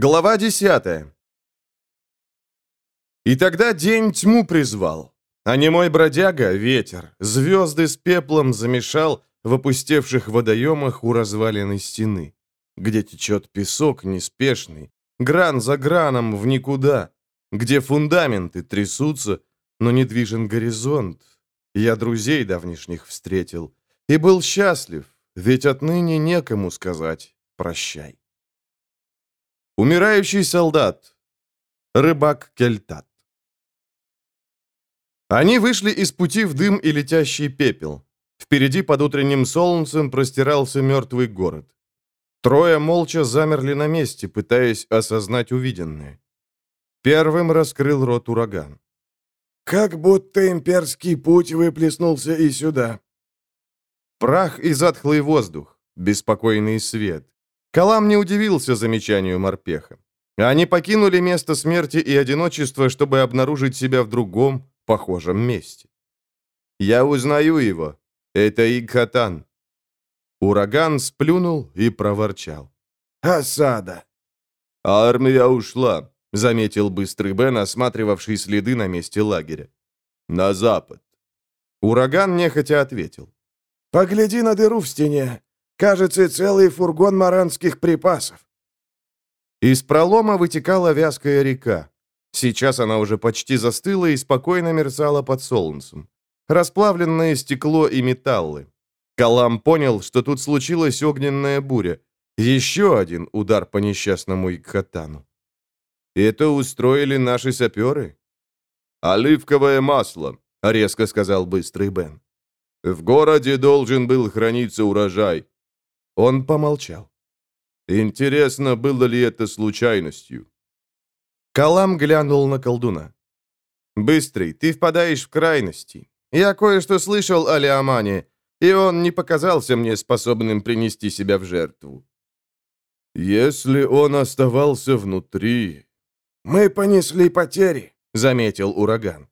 Глава десятая. И тогда день тьму призвал, а не мой бродяга, ветер, звезды с пеплом замешал в опустевших водоемах у разваленной стены, где течет песок неспешный, гран за граном в никуда, где фундаменты трясутся, но недвижен горизонт. Я друзей давнишних встретил и был счастлив, ведь отныне некому сказать «прощай». Умирающий солдат. Рыбак Кельтат. Они вышли из пути в дым и летящий пепел. Впереди под утренним солнцем простирался мертвый город. Трое молча замерли на месте, пытаясь осознать увиденное. Первым раскрыл рот ураган. «Как будто имперский путь выплеснулся и сюда». Прах и затхлый воздух, беспокойный свет, Калам не удивился замечанию морпеха. Они покинули место смерти и одиночества, чтобы обнаружить себя в другом, похожем месте. «Я узнаю его. Это Игхатан». Ураган сплюнул и проворчал. «Осада!» «Армия ушла», — заметил быстрый Бен, осматривавший следы на месте лагеря. «На запад». Ураган нехотя ответил. «Погляди на дыру в стене. Кажется, целый фургон маранских припасов. Из пролома вытекала вязкая река. Сейчас она уже почти застыла и спокойно мерцала под солнцем. Расплавленное стекло и металлы. Калам понял, что тут случилась огненная буря. Еще один удар по несчастному Икхатану. «Это устроили наши саперы?» «Оливковое масло», — резко сказал быстрый Бен. «В городе должен был храниться урожай. Он помолчал. Интересно, было ли это случайностью? Калам глянул на колдуна. «Быстрый, ты впадаешь в крайности. Я кое-что слышал о Леомане, и он не показался мне способным принести себя в жертву». «Если он оставался внутри...» «Мы понесли потери», — заметил ураган.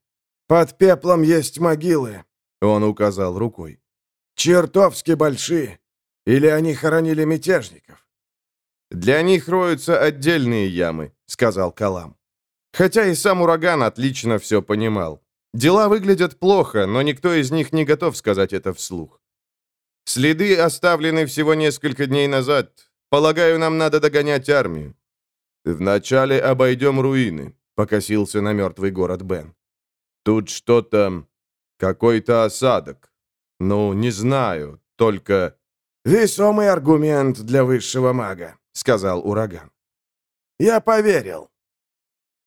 «Под пеплом есть могилы», — он указал рукой. «Чертовски большие. Или они хоронили мятежников?» «Для них роются отдельные ямы», — сказал Калам. Хотя и сам ураган отлично все понимал. Дела выглядят плохо, но никто из них не готов сказать это вслух. Следы оставлены всего несколько дней назад. Полагаю, нам надо догонять армию. Вначале обойдем руины, покосился на мертвый город Бен. Тут что-то... какой-то осадок. Ну, не знаю, только... «Весомый аргумент для высшего мага», — сказал ураган. «Я поверил».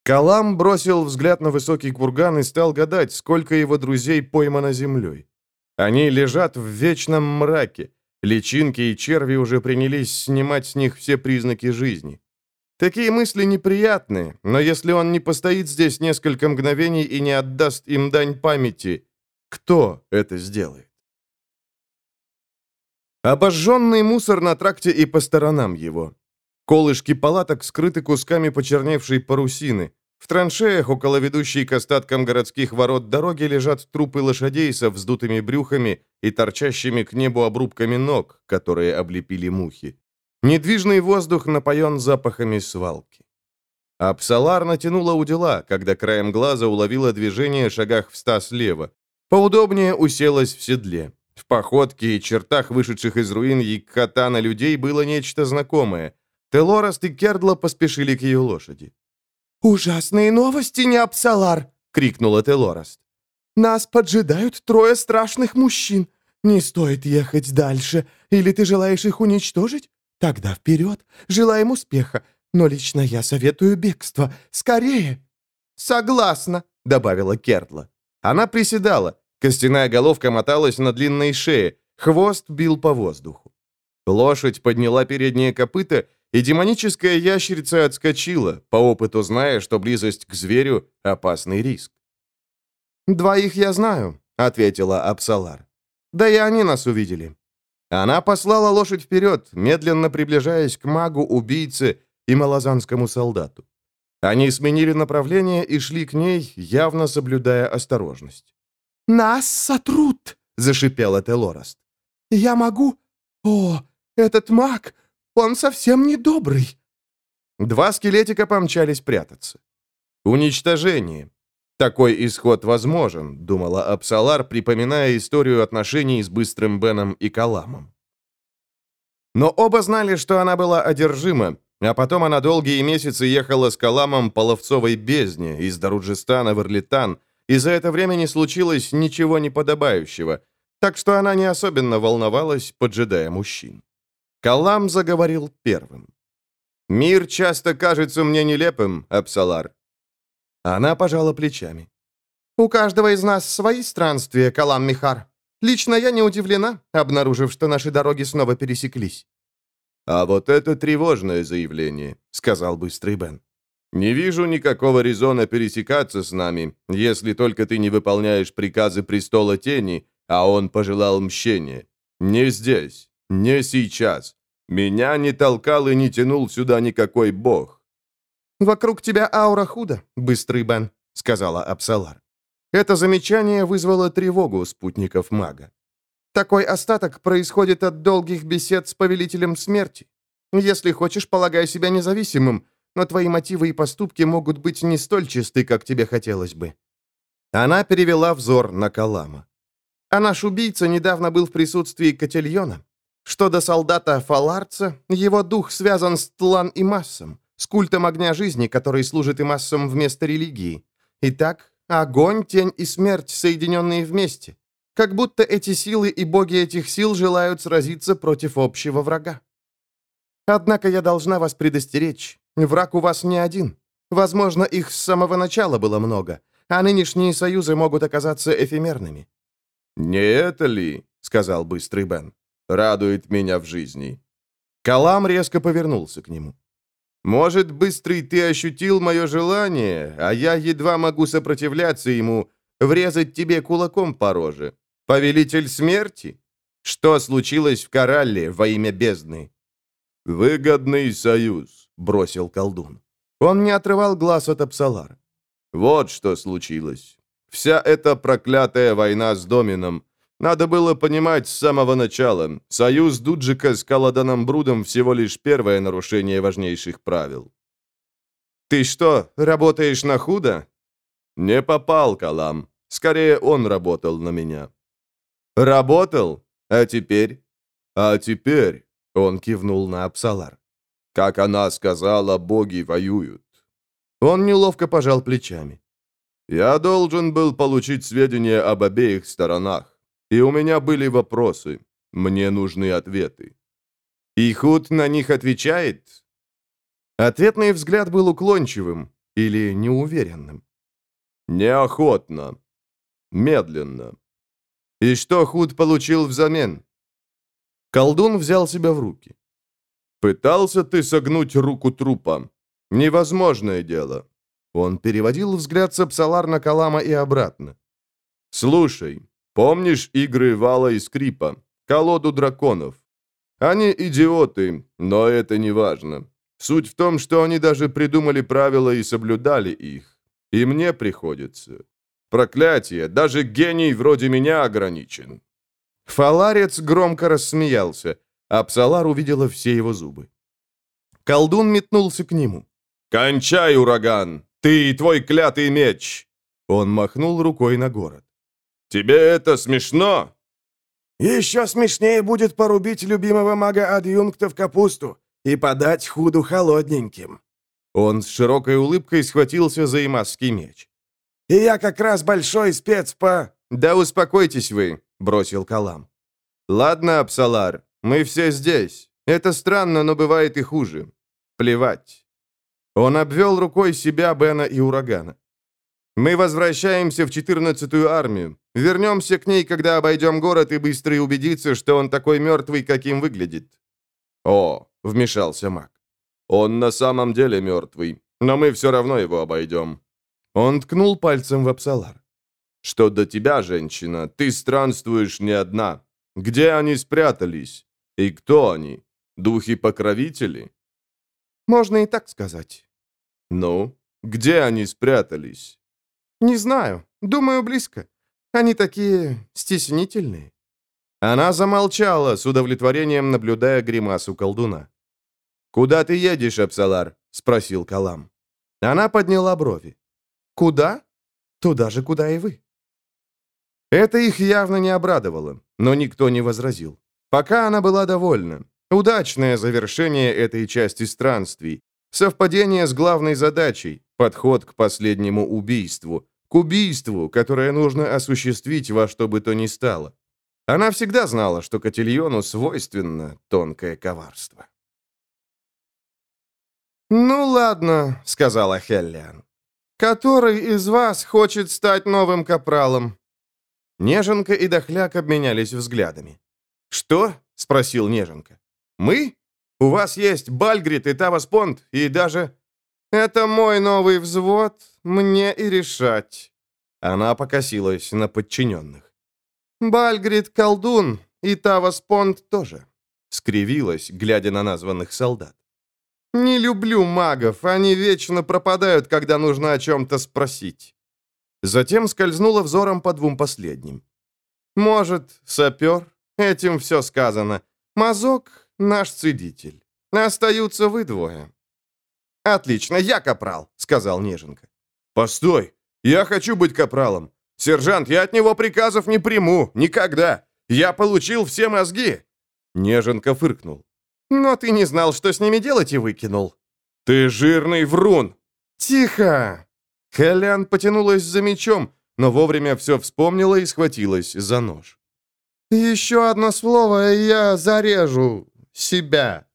Калам бросил взгляд на высокий курган и стал гадать, сколько его друзей поймано землей. Они лежат в вечном мраке. Личинки и черви уже принялись снимать с них все признаки жизни. Такие мысли неприятны, но если он не постоит здесь несколько мгновений и не отдаст им дань памяти, кто это сделает? Обожженный мусор на тракте и по сторонам его. Колышки палаток скрыты кусками почерневшей парусины. В траншеях около ведущей к остаткам городских ворот дороги лежат трупы лошадей со вздутыми брюхами и торчащими к небу обрубками ног, которые облепили мухи. Недвижный воздух напоен запахами свалки. Апсалар натянула удила, когда краем глаза уловила движение шагах в ста слева. Поудобнее уселась в седле. В походке и чертах вышедших из руин Якатана людей было нечто знакомое. Телораст и Кердла поспешили к ее лошади. «Ужасные новости, не Апсалар!» — крикнула Телораст. «Нас поджидают трое страшных мужчин. Не стоит ехать дальше. Или ты желаешь их уничтожить? Тогда вперед. Желаем успеха. Но лично я советую бегство. Скорее!» «Согласна», — добавила Кердла. Она приседала. Костяная головка моталась на длинной шее, хвост бил по воздуху. Лошадь подняла передние копыта, и демоническая ящерица отскочила, по опыту зная, что близость к зверю — опасный риск. «Двоих я знаю», — ответила Апсалар. «Да и они нас увидели». Она послала лошадь вперед, медленно приближаясь к магу, убийце и малозанскому солдату. Они сменили направление и шли к ней, явно соблюдая осторожность. «Нас сотрут!» — зашипела Телораст. «Я могу... О, этот маг, он совсем не добрый!» Два скелетика помчались прятаться. Уничтожение. Такой исход возможен, думала Апсалар, припоминая историю отношений с Быстрым Беном и Каламом. Но оба знали, что она была одержима, а потом она долгие месяцы ехала с Каламом по Ловцовой бездне из Даруджистана в Ирлитан, и за это время не случилось ничего неподобающего, так что она не особенно волновалась, поджидая мужчин. Калам заговорил первым. «Мир часто кажется мне нелепым, Апсалар». Она пожала плечами. «У каждого из нас свои странствия, Калам Михар. Лично я не удивлена, обнаружив, что наши дороги снова пересеклись. «А вот это тревожное заявление», — сказал быстрый Бен. «Не вижу никакого резона пересекаться с нами, если только ты не выполняешь приказы престола тени, а он пожелал мщения. Не здесь, не сейчас. Меня не толкал и не тянул сюда никакой бог». «Вокруг тебя аура худо, быстрый Бен», — сказала Апсалар. Это замечание вызвало тревогу спутников мага. Такой остаток происходит от долгих бесед с повелителем смерти. Если хочешь, полагай себя независимым, но твои мотивы и поступки могут быть не столь чисты, как тебе хотелось бы». Она перевела взор на Калама. «А наш убийца недавно был в присутствии Котельона. Что до солдата Фаларца, его дух связан с Тлан и Массом, с культом огня жизни, который служит и Массом вместо религии. Итак, огонь, тень и смерть, соединенные вместе. Как будто эти силы и боги этих сил желают сразиться против общего врага. Однако я должна вас предостеречь. Враг у вас не один. Возможно, их с самого начала было много, а нынешние союзы могут оказаться эфемерными». «Не это ли, — сказал быстрый Бен, — радует меня в жизни?» Калам резко повернулся к нему. «Может, быстрый ты ощутил мое желание, а я едва могу сопротивляться ему, врезать тебе кулаком по роже. Повелитель смерти? Что случилось в Коралле во имя бездны?» «Выгодный союз», — бросил колдун. Он не отрывал глаз от Апсалара. «Вот что случилось. Вся эта проклятая война с Домином. Надо было понимать с самого начала. Союз Дуджика с Каладаном Брудом всего лишь первое нарушение важнейших правил». «Ты что, работаешь на худо?» «Не попал, Калам. Скорее, он работал на меня». «Работал? А теперь?» «А теперь?» — он кивнул на Апсалар. «Как она сказала, боги воюют». Он неловко пожал плечами. «Я должен был получить сведения об обеих сторонах, и у меня были вопросы. Мне нужны ответы». «И Худ на них отвечает?» Ответный взгляд был уклончивым или неуверенным. «Неохотно. Медленно. И что Худ получил взамен? Колдун взял себя в руки. Пытался ты согнуть руку трупа. Невозможное дело. Он переводил взгляд с Апсалар на Калама и обратно. «Слушай, помнишь игры Вала и Скрипа? Колоду драконов? Они идиоты, но это не важно. Суть в том, что они даже придумали правила и соблюдали их. И мне приходится. Проклятие, даже гений вроде меня ограничен». Фаларец громко рассмеялся, а Псалар увидела все его зубы. Колдун метнулся к нему. «Кончай, ураган! Ты и твой клятый меч!» Он махнул рукой на город. «Тебе это смешно?» «Еще смешнее будет порубить любимого мага-адъюнкта в капусту и подать худу холодненьким». Он с широкой улыбкой схватился за имасский меч. И я как раз большой спец по...» «Да успокойтесь вы», — бросил Калам. «Ладно, Апсалар, мы все здесь. Это странно, но бывает и хуже. Плевать». Он обвел рукой себя, Бена и Урагана. «Мы возвращаемся в 14-ю армию. Вернемся к ней, когда обойдем город и быстро убедиться, что он такой мертвый, каким выглядит». «О», — вмешался маг. «Он на самом деле мертвый, но мы все равно его обойдем. Он ткнул пальцем в Апсалар. «Что до тебя, женщина, ты странствуешь не одна. Где они спрятались? И кто они? Духи-покровители?» «Можно и так сказать». «Ну, где они спрятались?» «Не знаю. Думаю, близко. Они такие стеснительные». Она замолчала, с удовлетворением наблюдая гримасу колдуна. «Куда ты едешь, Апсалар?» — спросил Калам. Она подняла брови. «Куда? Туда же, куда и вы». Это их явно не обрадовало, но никто не возразил. Пока она была довольна. Удачное завершение этой части странствий. Совпадение с главной задачей, подход к последнему убийству. К убийству, которое нужно осуществить во что бы то ни стало. Она всегда знала, что Котильону свойственно тонкое коварство. «Ну ладно», — сказала Хеллиан. «Который из вас хочет стать новым капралом?» Неженка и Дохляк обменялись взглядами. «Что?» — спросил Неженка. «Мы? У вас есть Бальгрид и Таваспонд, и даже...» «Это мой новый взвод, мне и решать». Она покосилась на подчиненных. «Бальгрид — колдун, и Таваспонд тоже», — скривилась, глядя на названных солдат. «Не люблю магов, они вечно пропадают, когда нужно о чем-то спросить». Затем скользнула взором по двум последним. «Может, сапер? Этим все сказано. Мазок — наш цедитель. Остаются вы двое». «Отлично, я капрал», — сказал Неженка. «Постой, я хочу быть капралом. Сержант, я от него приказов не приму, никогда. Я получил все мозги». Неженка фыркнул. «Но ты не знал, что с ними делать, и выкинул». «Ты жирный врун!» «Тихо!» Хелен потянулась за мечом, но вовремя все вспомнила и схватилась за нож. «Еще одно слово, и я зарежу себя».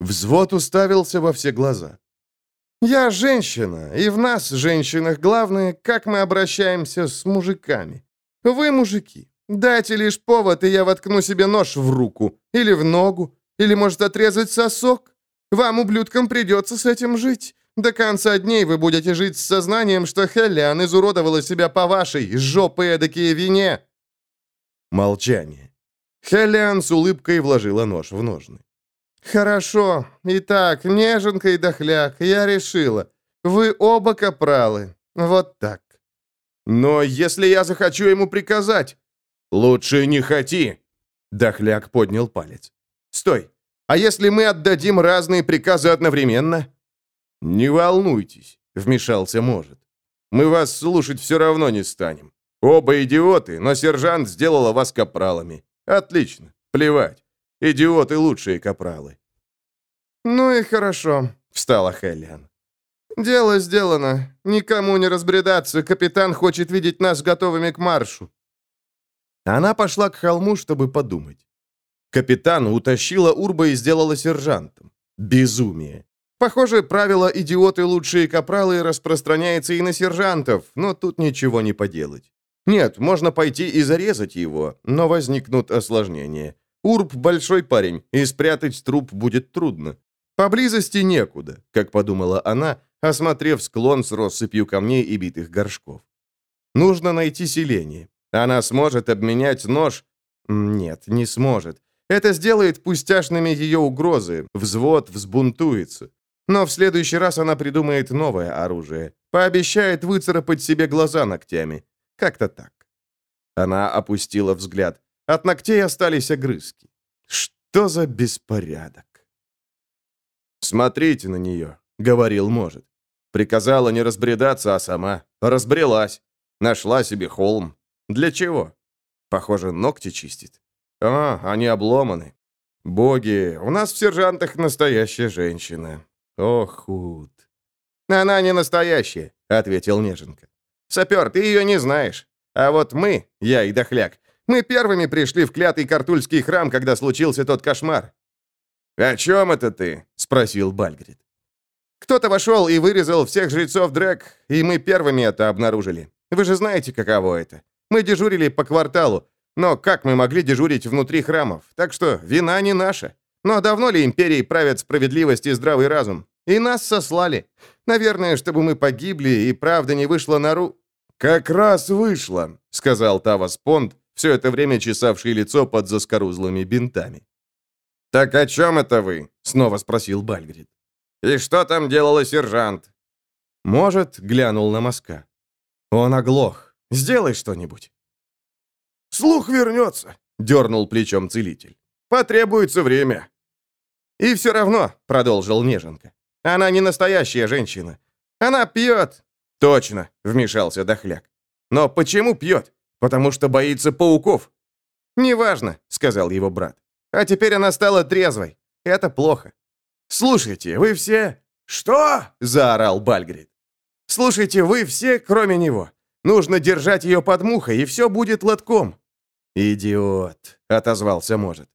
Взвод уставился во все глаза. «Я женщина, и в нас, женщинах, главное, как мы обращаемся с мужиками. Вы мужики. Дайте лишь повод, и я воткну себе нож в руку, или в ногу, или, может, отрезать сосок? Вам, ублюдкам, придется с этим жить. До конца дней вы будете жить с сознанием, что Хеллиан изуродовала себя по вашей жопы эдакие вине». Молчание. Хеллиан с улыбкой вложила нож в ножны. «Хорошо. Итак, неженка и дохляк, я решила. Вы оба капралы. Вот так». «Но если я захочу ему приказать...» «Лучше не хоти!» Дохляк поднял палец. Стой! А если мы отдадим разные приказы одновременно?» «Не волнуйтесь», — вмешался может. «Мы вас слушать все равно не станем. Оба идиоты, но сержант сделала вас капралами. Отлично, плевать. Идиоты лучшие капралы». «Ну и хорошо», — встала Хеллиан. «Дело сделано. Никому не разбредаться. Капитан хочет видеть нас готовыми к маршу». Она пошла к холму, чтобы подумать. Капитан утащила Урба и сделала сержантом. Безумие. Похоже, правило «идиоты лучшие капралы» распространяется и на сержантов, но тут ничего не поделать. Нет, можно пойти и зарезать его, но возникнут осложнения. Урб – большой парень, и спрятать труп будет трудно. Поблизости некуда, как подумала она, осмотрев склон с россыпью камней и битых горшков. Нужно найти селение. Она сможет обменять нож? Нет, не сможет. Это сделает пустяшными ее угрозы, взвод взбунтуется. Но в следующий раз она придумает новое оружие. Пообещает выцарапать себе глаза ногтями. Как-то так. Она опустила взгляд. От ногтей остались огрызки. Что за беспорядок? «Смотрите на нее», — говорил может. Приказала не разбредаться, а сама. Разбрелась. Нашла себе холм. Для чего? Похоже, ногти чистит. «А, они обломаны. Боги, у нас в сержантах настоящая женщина. Ох, худ». «Она не настоящая», — ответил Неженка. «Сапер, ты ее не знаешь. А вот мы, я и Дохляк, мы первыми пришли в клятый Картульский храм, когда случился тот кошмар». «О чем это ты?» — спросил Бальгрид. «Кто-то вошел и вырезал всех жрецов Дрэк, и мы первыми это обнаружили. Вы же знаете, каково это. Мы дежурили по кварталу, но как мы могли дежурить внутри храмов? Так что вина не наша. Но давно ли империей правят справедливость и здравый разум? И нас сослали. Наверное, чтобы мы погибли, и правда не вышла на ру...» «Как раз вышло», — сказал Тавас Понд, все это время чесавший лицо под заскорузлыми бинтами. «Так о чем это вы?» — снова спросил Бальгрид. «И что там делала сержант?» «Может», — глянул на мазка. «Он оглох. Сделай что-нибудь». «Слух вернется», — дернул плечом целитель. «Потребуется время». «И все равно», — продолжил Неженка, Она не настоящая женщина. Она пьет». «Точно», — вмешался Дохляк. «Но почему пьет? Потому что боится пауков». «Неважно», — сказал его брат. «А теперь она стала трезвой. Это плохо». «Слушайте, вы все...» «Что?» — заорал Бальгрид. «Слушайте, вы все, кроме него. Нужно держать ее под мухой, и все будет лотком». «Идиот», — отозвался может.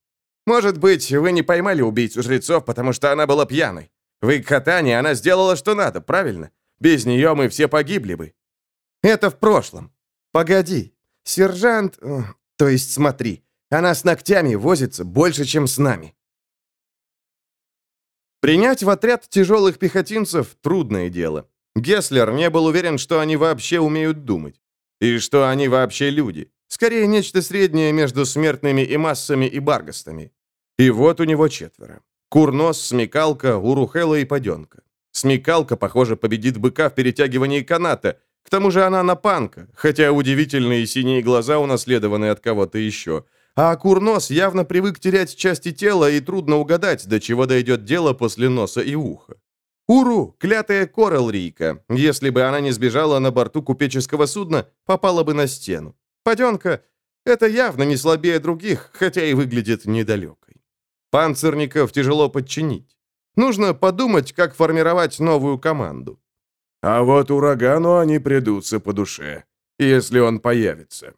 «Может быть, вы не поймали убийцу жрецов, потому что она была пьяной. В катании она сделала, что надо, правильно? Без нее мы все погибли бы». «Это в прошлом. Погоди. Сержант... Э, то есть смотри, она с ногтями возится больше, чем с нами». Принять в отряд тяжелых пехотинцев – трудное дело. Гесслер не был уверен, что они вообще умеют думать. И что они вообще люди. Скорее, нечто среднее между смертными и массами и баргастами. И вот у него четверо. Курнос, Смекалка, Урухела и Паденка. Смекалка, похоже, победит быка в перетягивании каната. К тому же она напанка, хотя удивительные синие глаза унаследованы от кого-то еще. А Курнос явно привык терять части тела, и трудно угадать, до чего дойдет дело после носа и уха. Уру, клятая Коралрийка, если бы она не сбежала на борту купеческого судна, попала бы на стену. Паденка — это явно не слабее других, хотя и выглядит недалекой. Панцирников тяжело подчинить. Нужно подумать, как формировать новую команду. А вот урагану они придутся по душе, если он появится.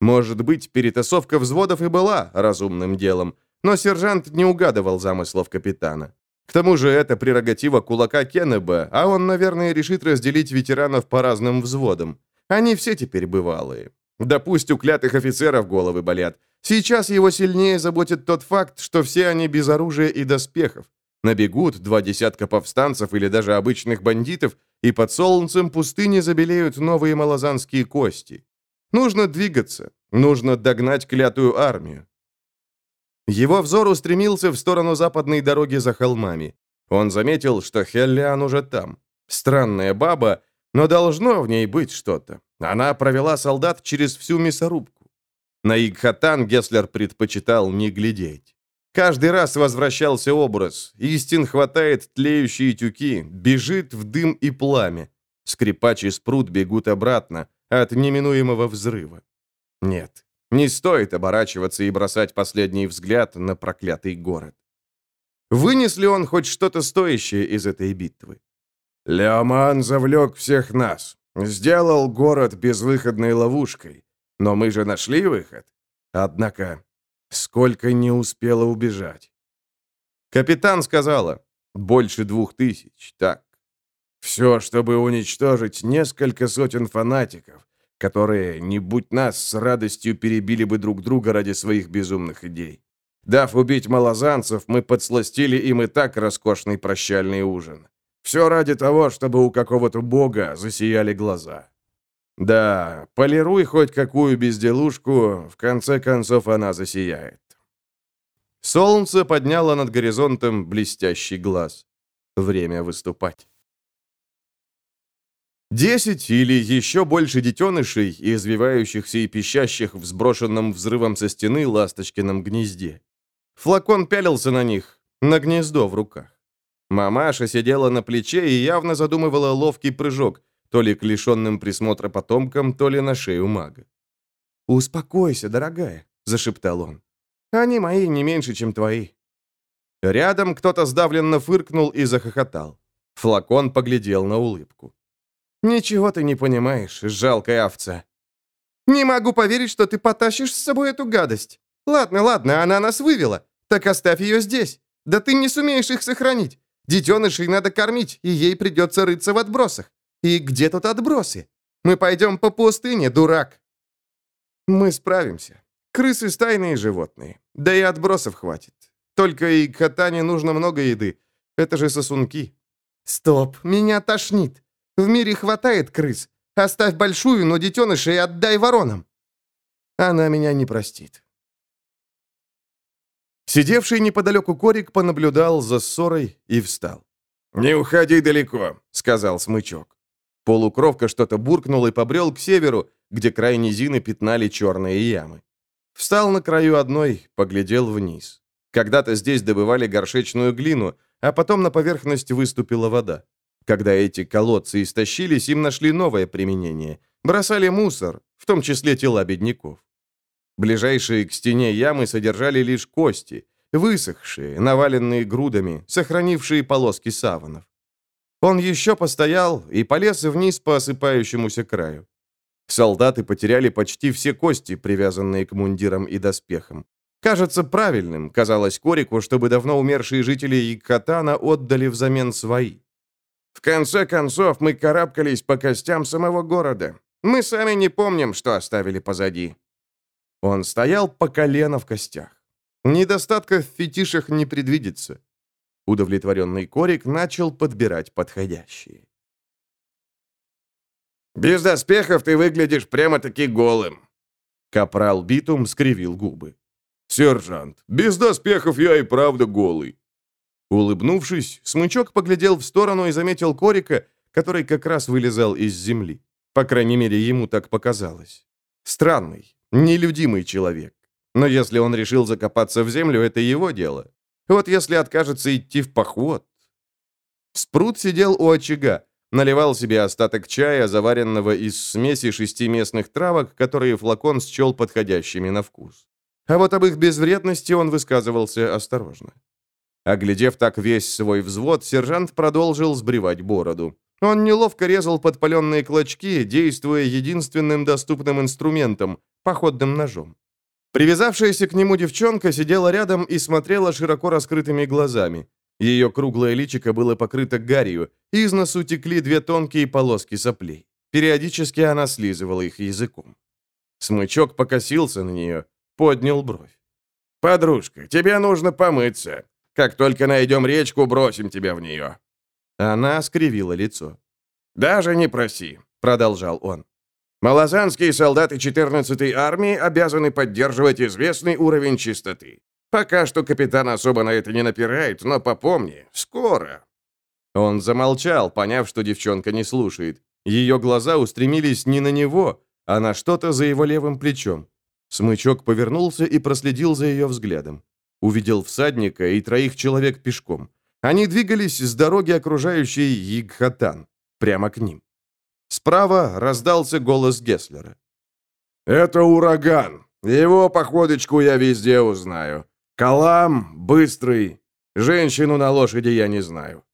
Может быть, перетасовка взводов и была разумным делом, но сержант не угадывал замыслов капитана. К тому же это прерогатива кулака Кеннеба, а он, наверное, решит разделить ветеранов по разным взводам. Они все теперь бывалые. Да пусть у клятых офицеров головы болят. Сейчас его сильнее заботит тот факт, что все они без оружия и доспехов. Набегут два десятка повстанцев или даже обычных бандитов, и под солнцем пустыни забелеют новые малозанские кости. Нужно двигаться, нужно догнать клятую армию. Его взор устремился в сторону западной дороги за холмами. Он заметил, что Хеллиан уже там. Странная баба, но должно в ней быть что-то. Она провела солдат через всю мясорубку. На Игхатан Геслер предпочитал не глядеть. Каждый раз возвращался образ. Истин хватает тлеющие тюки, бежит в дым и пламя. Скрипач и спрут бегут обратно от неминуемого взрыва. Нет, не стоит оборачиваться и бросать последний взгляд на проклятый город. Вынес ли он хоть что-то стоящее из этой битвы? Леоман завлек всех нас, сделал город безвыходной ловушкой. Но мы же нашли выход. Однако, сколько не успело убежать. Капитан сказала, больше двух тысяч, так. Все, чтобы уничтожить несколько сотен фанатиков, которые, не будь нас, с радостью перебили бы друг друга ради своих безумных идей. Дав убить малозанцев, мы подсластили им и так роскошный прощальный ужин. Все ради того, чтобы у какого-то бога засияли глаза. Да, полируй хоть какую безделушку, в конце концов она засияет. Солнце подняло над горизонтом блестящий глаз. Время выступать. Десять или еще больше детенышей, извивающихся и пищащих в сброшенном взрывом со стены ласточкином гнезде. Флакон пялился на них, на гнездо в руках. Мамаша сидела на плече и явно задумывала ловкий прыжок, то ли к лишенным присмотра потомкам, то ли на шею мага. «Успокойся, дорогая», — зашептал он. «Они мои не меньше, чем твои». Рядом кто-то сдавленно фыркнул и захохотал. Флакон поглядел на улыбку. «Ничего ты не понимаешь, жалкая овца». «Не могу поверить, что ты потащишь с собой эту гадость. Ладно, ладно, она нас вывела. Так оставь ее здесь. Да ты не сумеешь их сохранить. Детенышей надо кормить, и ей придется рыться в отбросах. И где тут отбросы? Мы пойдем по пустыне, дурак». «Мы справимся. Крысы стайные животные. Да и отбросов хватит. Только и катане нужно много еды. Это же сосунки». «Стоп, меня тошнит. В мире хватает крыс. Оставь большую, но детенышей отдай воронам». Она меня не простит. Сидевший неподалеку Корик понаблюдал за ссорой и встал. «Не уходи далеко», — сказал смычок. Полукровка что-то буркнул и побрел к северу, где край низины пятнали черные ямы. Встал на краю одной, поглядел вниз. Когда-то здесь добывали горшечную глину, а потом на поверхность выступила вода. Когда эти колодцы истощились, им нашли новое применение. Бросали мусор, в том числе тела бедняков. Ближайшие к стене ямы содержали лишь кости, высохшие, наваленные грудами, сохранившие полоски саванов. Он еще постоял и полез вниз по осыпающемуся краю. Солдаты потеряли почти все кости, привязанные к мундирам и доспехам. Кажется правильным, казалось Корику, чтобы давно умершие жители Икхатана отдали взамен свои. В конце концов, мы карабкались по костям самого города. Мы сами не помним, что оставили позади. Он стоял по колено в костях. Недостатка в фетишах не предвидится. Удовлетворенный Корик начал подбирать подходящие. «Без доспехов ты выглядишь прямо-таки голым». Капрал Битум скривил губы. «Сержант, без доспехов я и правда голый». Улыбнувшись, Смычок поглядел в сторону и заметил Корика, который как раз вылезал из земли. По крайней мере, ему так показалось. Странный, нелюдимый человек. Но если он решил закопаться в землю, это его дело. Вот если откажется идти в поход... Спрут сидел у очага, наливал себе остаток чая, заваренного из смеси шести местных травок, которые флакон счел подходящими на вкус. А вот об их безвредности он высказывался осторожно. Оглядев так весь свой взвод, сержант продолжил сбривать бороду. Он неловко резал подпаленные клочки, действуя единственным доступным инструментом — походным ножом. Привязавшаяся к нему девчонка сидела рядом и смотрела широко раскрытыми глазами. Ее круглое личико было покрыто гарью, из носу текли две тонкие полоски соплей. Периодически она слизывала их языком. Смычок покосился на нее, поднял бровь. «Подружка, тебе нужно помыться. Как только найдем речку, бросим тебя в нее». Она скривила лицо. «Даже не проси», — продолжал он. Малозанские солдаты 14-й армии обязаны поддерживать известный уровень чистоты. Пока что капитан особо на это не напирает, но попомни, скоро». Он замолчал, поняв, что девчонка не слушает. Ее глаза устремились не на него, а на что-то за его левым плечом. Смычок повернулся и проследил за ее взглядом. Увидел всадника и троих человек пешком. Они двигались с дороги, окружающей Игхатан, прямо к ним. Справа раздался голос Гесслера. «Это ураган. Его походочку я везде узнаю. Калам быстрый. Женщину на лошади я не знаю».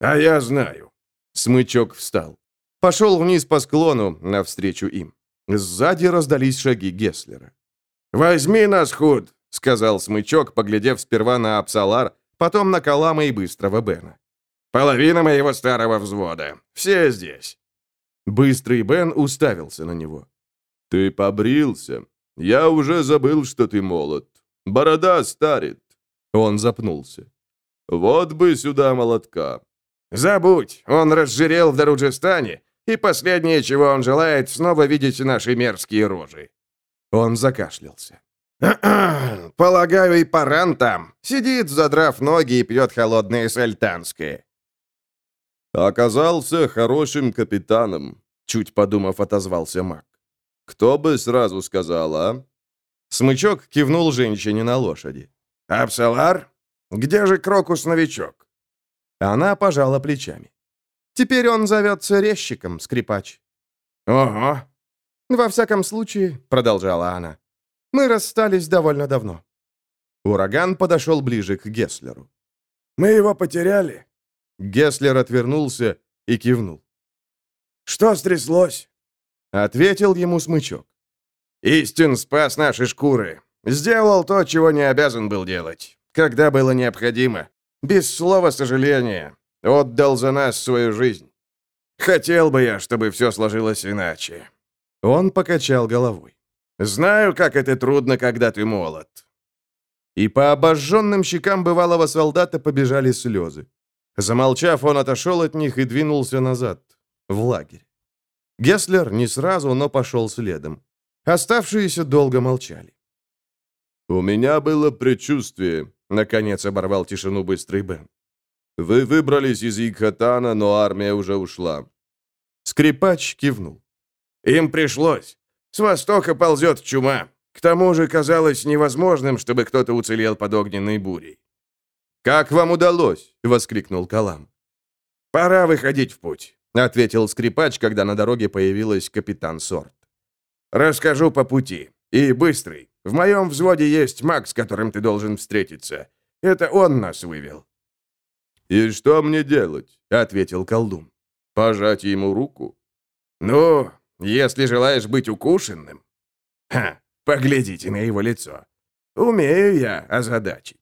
«А я знаю». Смычок встал. Пошел вниз по склону, навстречу им. Сзади раздались шаги Гесслера. «Возьми нас, Худ!» — сказал Смычок, поглядев сперва на Апсалар, потом на Калама и Быстрого Бена. «Половина моего старого взвода. Все здесь». Быстрый Бен уставился на него. «Ты побрился? Я уже забыл, что ты молод. Борода старит». Он запнулся. «Вот бы сюда молотка». «Забудь, он разжирел в Даруджистане, и последнее, чего он желает, снова видеть наши мерзкие рожи». Он закашлялся. «Полагаю, и Паран там. Сидит, задрав ноги и пьет холодное сальтанское». «Оказался хорошим капитаном», — чуть подумав, отозвался маг. «Кто бы сразу сказал, а?» Смычок кивнул женщине на лошади. «Апсалар? Где же Крокус-новичок?» Она пожала плечами. «Теперь он зовется резчиком, скрипач». «Ого!» «Во всяком случае», — продолжала она, — «мы расстались довольно давно». Ураган подошел ближе к Гесслеру. «Мы его потеряли?» Гесслер отвернулся и кивнул. «Что стряслось?» Ответил ему смычок. «Истин спас наши шкуры. Сделал то, чего не обязан был делать. Когда было необходимо. Без слова сожаления. Отдал за нас свою жизнь. Хотел бы я, чтобы все сложилось иначе». Он покачал головой. «Знаю, как это трудно, когда ты молод». И по обожженным щекам бывалого солдата побежали слезы. Замолчав, он отошел от них и двинулся назад, в лагерь. Гесслер не сразу, но пошел следом. Оставшиеся долго молчали. «У меня было предчувствие», — наконец оборвал тишину быстрый Бен. «Вы выбрались из Игхатана, но армия уже ушла». Скрипач кивнул. «Им пришлось. С востока ползет чума. К тому же казалось невозможным, чтобы кто-то уцелел под огненной бурей». «Как вам удалось?» — воскликнул Калам. «Пора выходить в путь», — ответил скрипач, когда на дороге появилась капитан Сорт. «Расскажу по пути. И быстрый. В моем взводе есть маг, с которым ты должен встретиться. Это он нас вывел». «И что мне делать?» — ответил колдун. «Пожать ему руку?» «Ну, если желаешь быть укушенным...» «Ха, поглядите на его лицо. Умею я озадачить».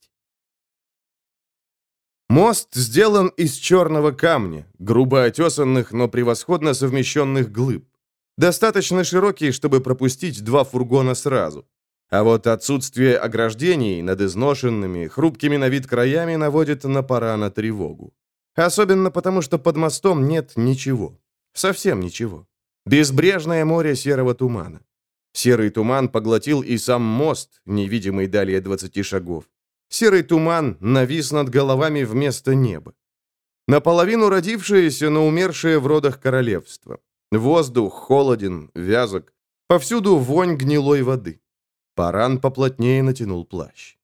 Мост сделан из черного камня, грубо отесанных, но превосходно совмещенных глыб. Достаточно широкий, чтобы пропустить два фургона сразу. А вот отсутствие ограждений над изношенными, хрупкими на вид краями наводит на пора на тревогу. Особенно потому, что под мостом нет ничего. Совсем ничего. Безбрежное море серого тумана. Серый туман поглотил и сам мост, невидимый далее 20 шагов. Серый туман навис над головами вместо неба. Наполовину родившееся, но умершее в родах королевства. Воздух холоден, вязок. Повсюду вонь гнилой воды. Паран поплотнее натянул плащ.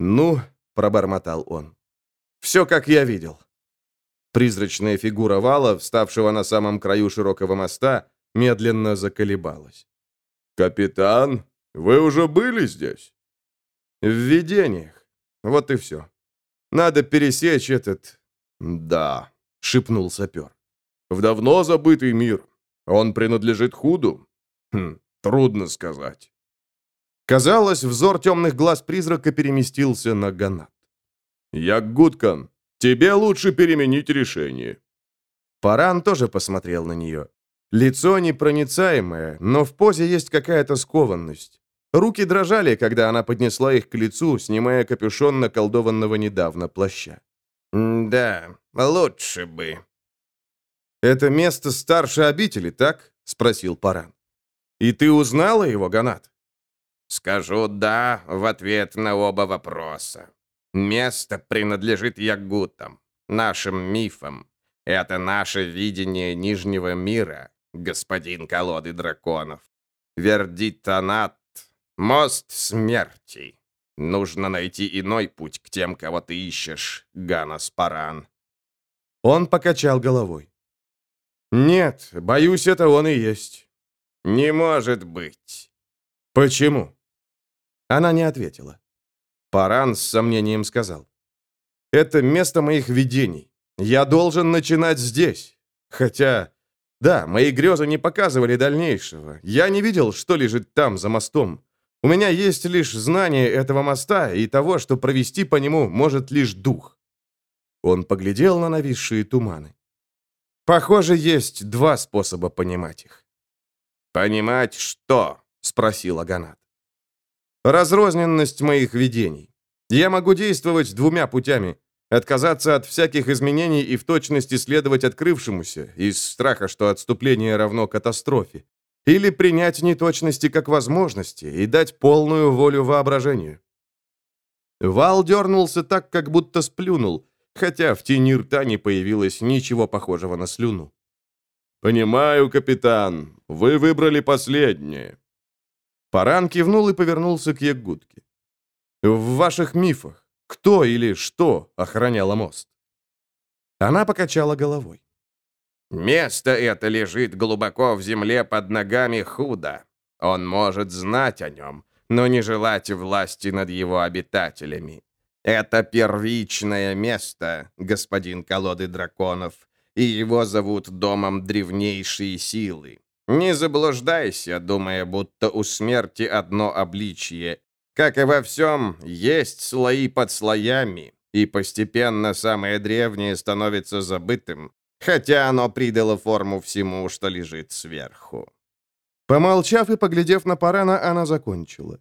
«Ну», — пробормотал он, — «все, как я видел». Призрачная фигура вала, вставшего на самом краю широкого моста, медленно заколебалась. «Капитан, вы уже были здесь?» В видениях. Вот и все. Надо пересечь этот... Да, шепнул сапер. В давно забытый мир. Он принадлежит Худу? Хм, трудно сказать. Казалось, взор темных глаз призрака переместился на Ганат. «Ягудкан, тебе лучше переменить решение». Паран тоже посмотрел на нее. Лицо непроницаемое, но в позе есть какая-то скованность. Руки дрожали, когда она поднесла их к лицу, снимая капюшон наколдованного недавно плаща. «Да, лучше бы». «Это место старше обители, так?» — спросил Паран. «И ты узнала его, Ганат?» «Скажу «да» в ответ на оба вопроса. Место принадлежит ягутам, нашим мифам. Это наше видение Нижнего мира, господин колоды драконов. Вердит Танат Мост смерти. Нужно найти иной путь к тем, кого ты ищешь, Ганас Паран. Он покачал головой. Нет, боюсь, это он и есть. Не может быть. Почему? Она не ответила. Паран с сомнением сказал. Это место моих видений. Я должен начинать здесь. Хотя, да, мои грезы не показывали дальнейшего. Я не видел, что лежит там, за мостом. У меня есть лишь знание этого моста и того, что провести по нему может лишь дух». Он поглядел на нависшие туманы. «Похоже, есть два способа понимать их». «Понимать что?» — спросил Аганат. «Разрозненность моих видений. Я могу действовать двумя путями. Отказаться от всяких изменений и в точности следовать открывшемуся, из страха, что отступление равно катастрофе. Или принять неточности как возможности и дать полную волю воображению. Вал дернулся так, как будто сплюнул, хотя в тени рта не появилось ничего похожего на слюну. «Понимаю, капитан, вы выбрали последнее». Паран кивнул и повернулся к Ягудке. «В ваших мифах кто или что охраняло мост?» Она покачала головой. Место это лежит глубоко в земле под ногами Худа. Он может знать о нем, но не желать власти над его обитателями. Это первичное место, господин колоды драконов, и его зовут домом древнейшей силы. Не заблуждайся, думая, будто у смерти одно обличье. Как и во всем, есть слои под слоями, и постепенно самое древнее становится забытым, хотя оно придало форму всему, что лежит сверху. Помолчав и поглядев на Парана, она закончила.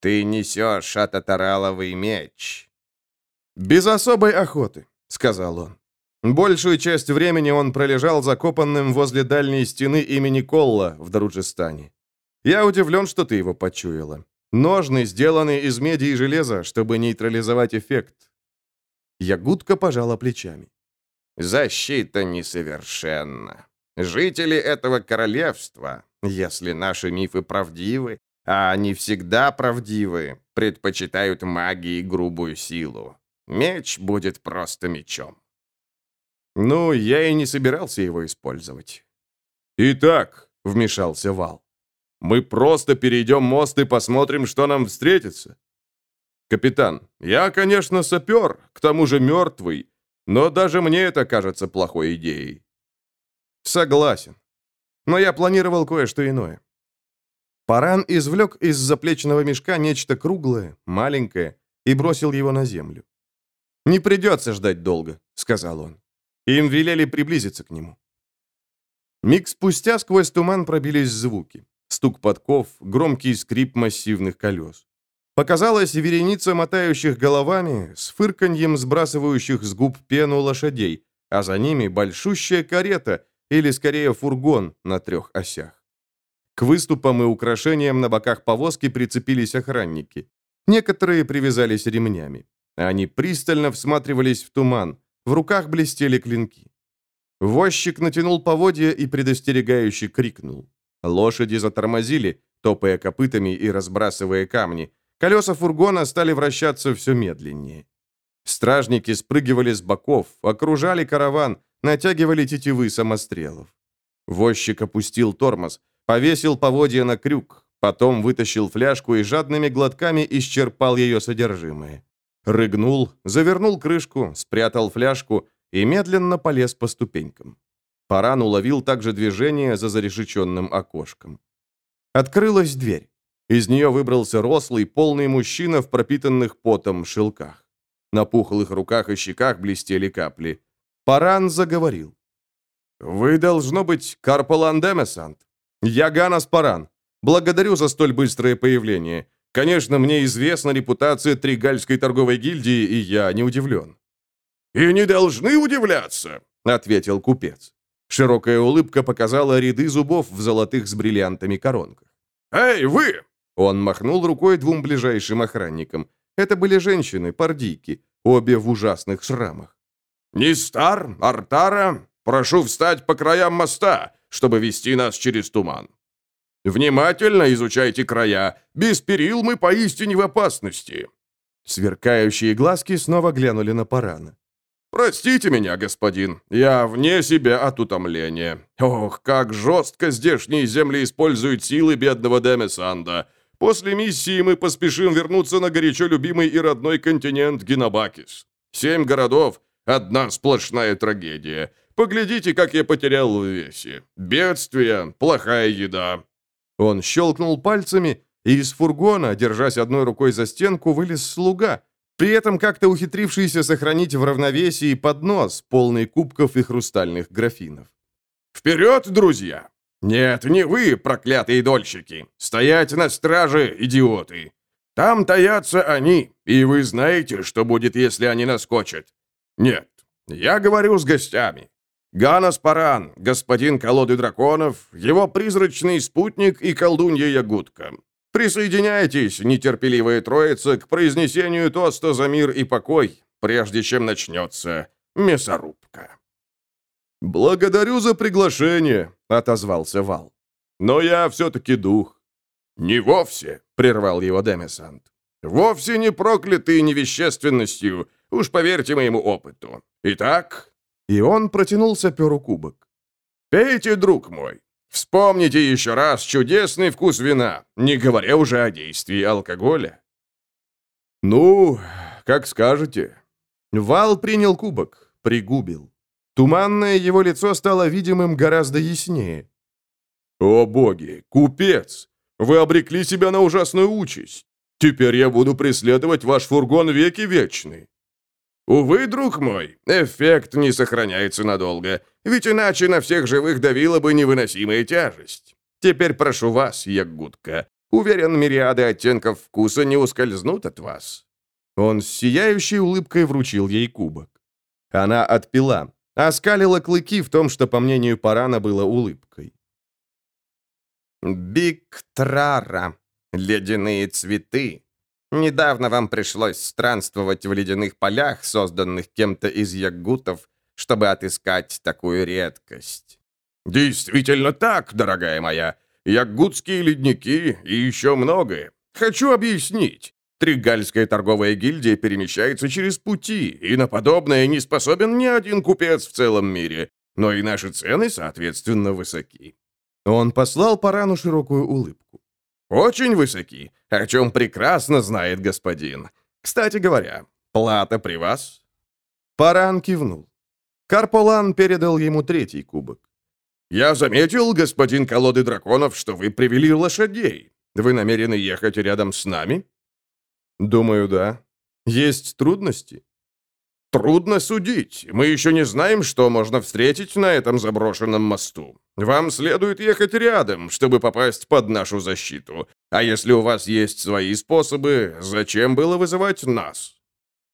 «Ты несешь ататараловый меч». «Без особой охоты», — сказал он. Большую часть времени он пролежал закопанным возле дальней стены имени Колла в Даруджистане. Я удивлен, что ты его почуяла. Ножны сделаны из меди и железа, чтобы нейтрализовать эффект. Ягудка пожала плечами. Защита несовершенна. Жители этого королевства, если наши мифы правдивы, а они всегда правдивы, предпочитают магии грубую силу. Меч будет просто мечом. Ну, я и не собирался его использовать. «Итак», — вмешался Вал, — «мы просто перейдем мост и посмотрим, что нам встретится». «Капитан, я, конечно, сапер, к тому же мертвый, но даже мне это кажется плохой идеей». «Согласен. Но я планировал кое-что иное». Паран извлек из заплечного мешка нечто круглое, маленькое, и бросил его на землю. «Не придется ждать долго», — сказал он. Им велели приблизиться к нему. Миг спустя сквозь туман пробились звуки. Стук подков, громкий скрип массивных колес. Показалась вереница мотающих головами, с фырканьем сбрасывающих с губ пену лошадей, а за ними большущая карета, или скорее фургон на трех осях. К выступам и украшениям на боках повозки прицепились охранники. Некоторые привязались ремнями. Они пристально всматривались в туман, в руках блестели клинки. Возчик натянул поводья и предостерегающе крикнул. Лошади затормозили, топая копытами и разбрасывая камни. Колеса фургона стали вращаться все медленнее. Стражники спрыгивали с боков, окружали караван, натягивали тетивы самострелов. Возчик опустил тормоз, повесил поводья на крюк, потом вытащил фляжку и жадными глотками исчерпал ее содержимое. Рыгнул, завернул крышку, спрятал фляжку и медленно полез по ступенькам. Паран уловил также движение за зарешеченным окошком. Открылась дверь. Из нее выбрался рослый, полный мужчина в пропитанных потом шелках. На пухлых руках и щеках блестели капли. Паран заговорил. «Вы, должно быть, Карполан Демесант. Я Ганас Паран. Благодарю за столь быстрое появление. Конечно, мне известна репутация Тригальской торговой гильдии, и я не удивлен». «И не должны удивляться», — ответил купец. Широкая улыбка показала ряды зубов в золотых с бриллиантами коронках. «Эй, вы!» Он махнул рукой двум ближайшим охранникам. Это были женщины, пардийки, обе в ужасных шрамах. «Нистар, Артара, прошу встать по краям моста, чтобы вести нас через туман. Внимательно изучайте края. Без перил мы поистине в опасности». Сверкающие глазки снова глянули на Парана. «Простите меня, господин, я вне себя от утомления. Ох, как жестко здешние земли используют силы бедного Демесанда. После миссии мы поспешим вернуться на горячо любимый и родной континент Генобакис. Семь городов, одна сплошная трагедия. Поглядите, как я потерял в весе. Бедствие, плохая еда, он щелкнул пальцами, и из фургона, держась одной рукой за стенку, вылез слуга, при этом как-то ухитрившийся сохранить в равновесии поднос, полный кубков и хрустальных графинов. «Вперед, друзья! Нет, не вы, проклятые дольщики! Стоять на страже, идиоты! Там таятся они, и вы знаете, что будет, если они наскочат. Нет, я говорю с гостями. Ганас Паран, господин колоды драконов, его призрачный спутник и колдунья Ягудка. Присоединяйтесь, нетерпеливая троица, к произнесению тоста за мир и покой, прежде чем начнется мясорубка. «Благодарю за приглашение», — отозвался Вал. «Но я все-таки дух». «Не вовсе», — прервал его Демесант. «Вовсе не проклятый невещественностью, уж поверьте моему опыту. Итак, и он протянул саперу кубок. «Пейте, друг мой. Вспомните еще раз чудесный вкус вина, не говоря уже о действии алкоголя». «Ну, как скажете». Вал принял кубок, пригубил. Туманное его лицо стало видимым гораздо яснее. «О боги, купец! Вы обрекли себя на ужасную участь. Теперь я буду преследовать ваш фургон веки вечный. Увы, друг мой, эффект не сохраняется надолго, ведь иначе на всех живых давила бы невыносимая тяжесть. Теперь прошу вас, Ягудка, уверен, мириады оттенков вкуса не ускользнут от вас». Он с сияющей улыбкой вручил ей кубок. Она отпила, оскалила клыки в том, что, по мнению Парана, было улыбкой. «Биктрара, ледяные цветы», Недавно вам пришлось странствовать в ледяных полях, созданных кем-то из ягутов, чтобы отыскать такую редкость». «Действительно так, дорогая моя. Ягутские ледники и еще многое. Хочу объяснить. Тригальская торговая гильдия перемещается через пути, и на подобное не способен ни один купец в целом мире, но и наши цены, соответственно, высоки». Он послал Парану широкую улыбку. «Очень высоки, о чем прекрасно знает господин. Кстати говоря, плата при вас?» Паран кивнул. Карполан передал ему третий кубок. «Я заметил, господин колоды драконов, что вы привели лошадей. Вы намерены ехать рядом с нами?» «Думаю, да. Есть трудности?» «Трудно судить. Мы еще не знаем, что можно встретить на этом заброшенном мосту. Вам следует ехать рядом, чтобы попасть под нашу защиту. А если у вас есть свои способы, зачем было вызывать нас?»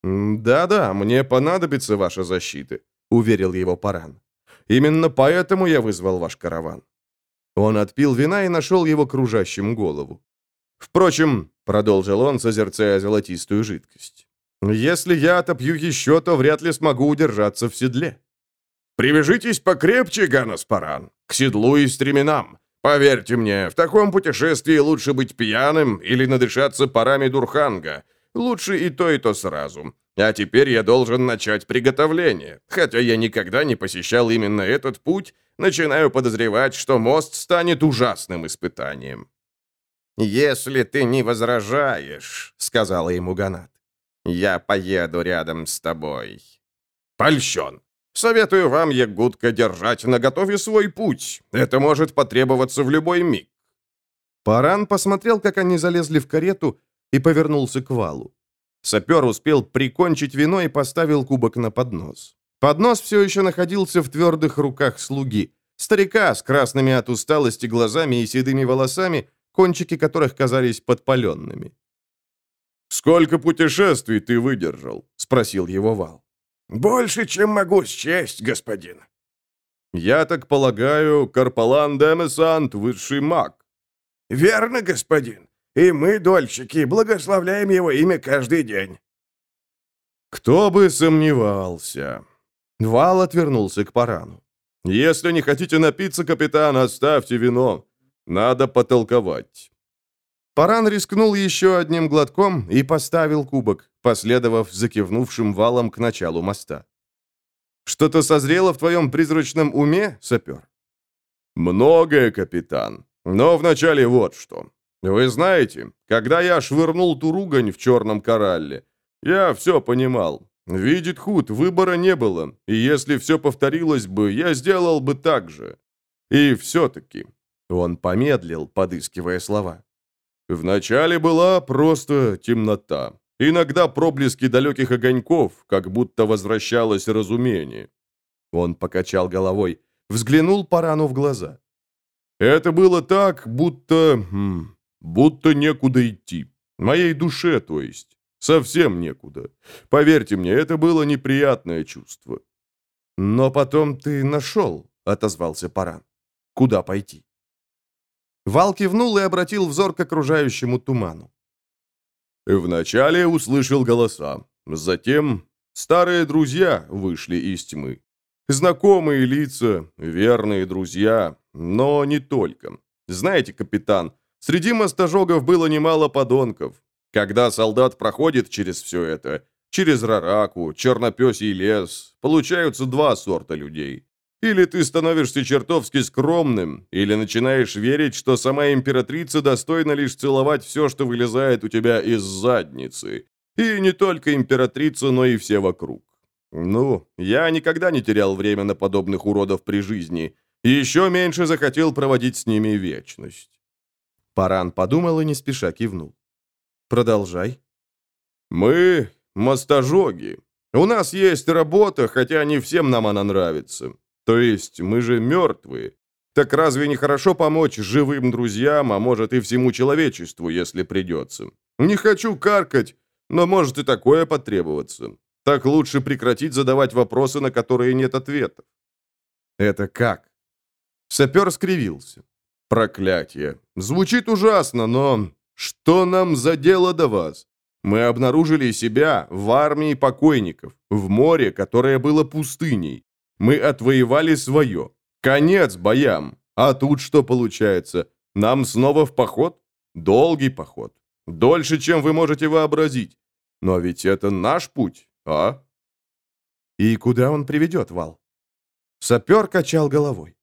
«Да-да, мне понадобится ваша защита», — уверил его Паран. «Именно поэтому я вызвал ваш караван». Он отпил вина и нашел его кружащим голову. «Впрочем», — продолжил он, созерцая золотистую жидкость, «если я отопью еще, то вряд ли смогу удержаться в седле». «Привяжитесь покрепче, Ганас Паран, к седлу и стременам. Поверьте мне, в таком путешествии лучше быть пьяным или надышаться парами Дурханга. Лучше и то, и то сразу. А теперь я должен начать приготовление. Хотя я никогда не посещал именно этот путь, начинаю подозревать, что мост станет ужасным испытанием. «Если ты не возражаешь», — сказала ему Ганат, — «я поеду рядом с тобой». «Польщен. Советую вам, Ягудка, держать наготове свой путь. Это может потребоваться в любой миг». Паран посмотрел, как они залезли в карету, и повернулся к валу. Сапер успел прикончить вино и поставил кубок на поднос. Поднос все еще находился в твердых руках слуги. Старика с красными от усталости глазами и седыми волосами, кончики которых казались подпаленными. «Сколько путешествий ты выдержал?» — спросил его Вал. «Больше, чем могу счесть, господин». «Я так полагаю, Карпалан Демесант — высший маг». «Верно, господин. И мы, дольщики, благословляем его имя каждый день». «Кто бы сомневался!» Вал отвернулся к Парану. «Если не хотите напиться, капитан, оставьте вино. Надо потолковать». Паран рискнул еще одним глотком и поставил кубок, последовав за кивнувшим валом к началу моста. «Что-то созрело в твоем призрачном уме, сапер?» «Многое, капитан. Но вначале вот что. Вы знаете, когда я швырнул ту ругань в черном коралле, я все понимал. Видит худ, выбора не было, и если все повторилось бы, я сделал бы так же. И все-таки...» Он помедлил, подыскивая слова. «Вначале была просто темнота. Иногда проблески далеких огоньков, как будто возвращалось разумение». Он покачал головой, взглянул Парану в глаза. «Это было так, будто... Хм, Будто некуда идти. Моей душе, то есть. Совсем некуда. Поверьте мне, это было неприятное чувство. Но потом ты нашел, отозвался Паран. Куда пойти? Вал кивнул и обратил взор к окружающему туману. Вначале услышал голоса. Затем старые друзья вышли из тьмы. Знакомые лица, верные друзья, но не только. Знаете, капитан, Среди мостожогов было немало подонков. Когда солдат проходит через все это, через Рараку, Чернопесий лес, получаются два сорта людей. Или ты становишься чертовски скромным, или начинаешь верить, что сама императрица достойна лишь целовать все, что вылезает у тебя из задницы. И не только императрица, но и все вокруг. Ну, я никогда не терял время на подобных уродов при жизни, и еще меньше захотел проводить с ними вечность. Паран подумал и не спеша кивнул. «Продолжай». «Мы мостожоги. У нас есть работа, хотя не всем нам она нравится. То есть мы же мертвые. Так разве не хорошо помочь живым друзьям, а может и всему человечеству, если придется? Не хочу каркать, но может и такое потребоваться. Так лучше прекратить задавать вопросы, на которые нет ответов». «Это как?» Сапер скривился. Проклятие. Звучит ужасно, но что нам за дело до вас? Мы обнаружили себя в армии покойников, в море, которое было пустыней. Мы отвоевали свое. Конец боям. А тут что получается? Нам снова в поход? Долгий поход. Дольше, чем вы можете вообразить. Но ведь это наш путь, а?» «И куда он приведет, Вал?» Сапер качал головой.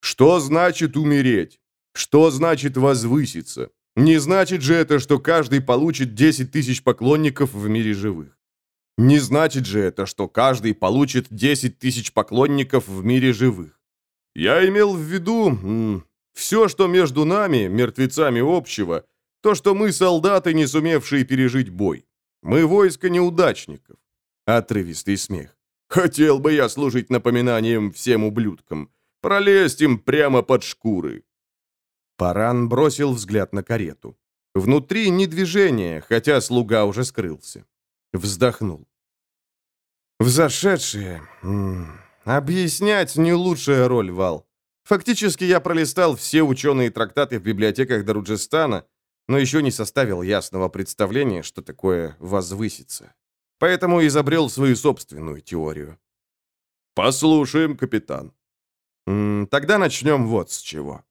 «Что значит умереть? Что значит возвыситься? Не значит же это, что каждый получит 10 тысяч поклонников в мире живых. Не значит же это, что каждый получит 10 тысяч поклонников в мире живых. Я имел в виду все, что между нами, мертвецами общего, то, что мы солдаты, не сумевшие пережить бой. Мы войско неудачников. Отрывистый смех. Хотел бы я служить напоминанием всем ублюдкам. Пролезть им прямо под шкуры. Паран бросил взгляд на карету. Внутри ни движения, хотя слуга уже скрылся. Вздохнул. Взошедшие. Объяснять не лучшая роль, Вал. Фактически я пролистал все ученые трактаты в библиотеках Даруджистана, но еще не составил ясного представления, что такое возвыситься. Поэтому изобрел свою собственную теорию. «Послушаем, капитан». Тогда начнем вот с чего.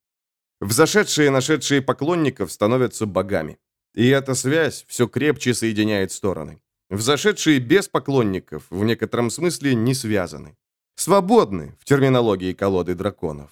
Взошедшие и нашедшие поклонников становятся богами. И эта связь все крепче соединяет стороны. Взошедшие без поклонников в некотором смысле не связаны. Свободны в терминологии колоды драконов.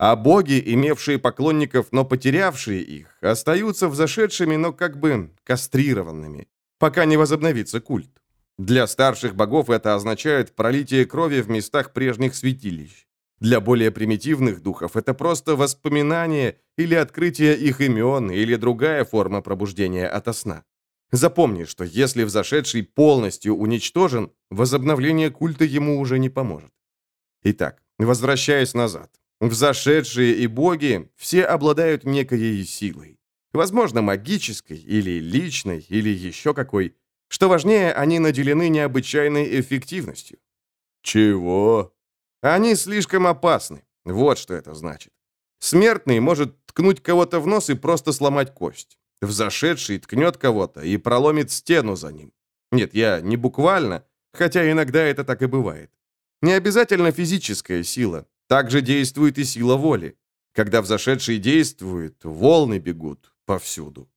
А боги, имевшие поклонников, но потерявшие их, остаются взошедшими, но как бы кастрированными, пока не возобновится культ. Для старших богов это означает пролитие крови в местах прежних святилищ. Для более примитивных духов это просто воспоминание или открытие их имен, или другая форма пробуждения ото сна. Запомни, что если взошедший полностью уничтожен, возобновление культа ему уже не поможет. Итак, возвращаясь назад. Взошедшие и боги все обладают некой силой. Возможно, магической, или личной, или еще какой. Что важнее, они наделены необычайной эффективностью. Чего? Они слишком опасны. Вот что это значит. Смертный может ткнуть кого-то в нос и просто сломать кость. Взошедший ткнет кого-то и проломит стену за ним. Нет, я не буквально, хотя иногда это так и бывает. Не обязательно физическая сила. Также действует и сила воли. Когда взошедший действует, волны бегут повсюду.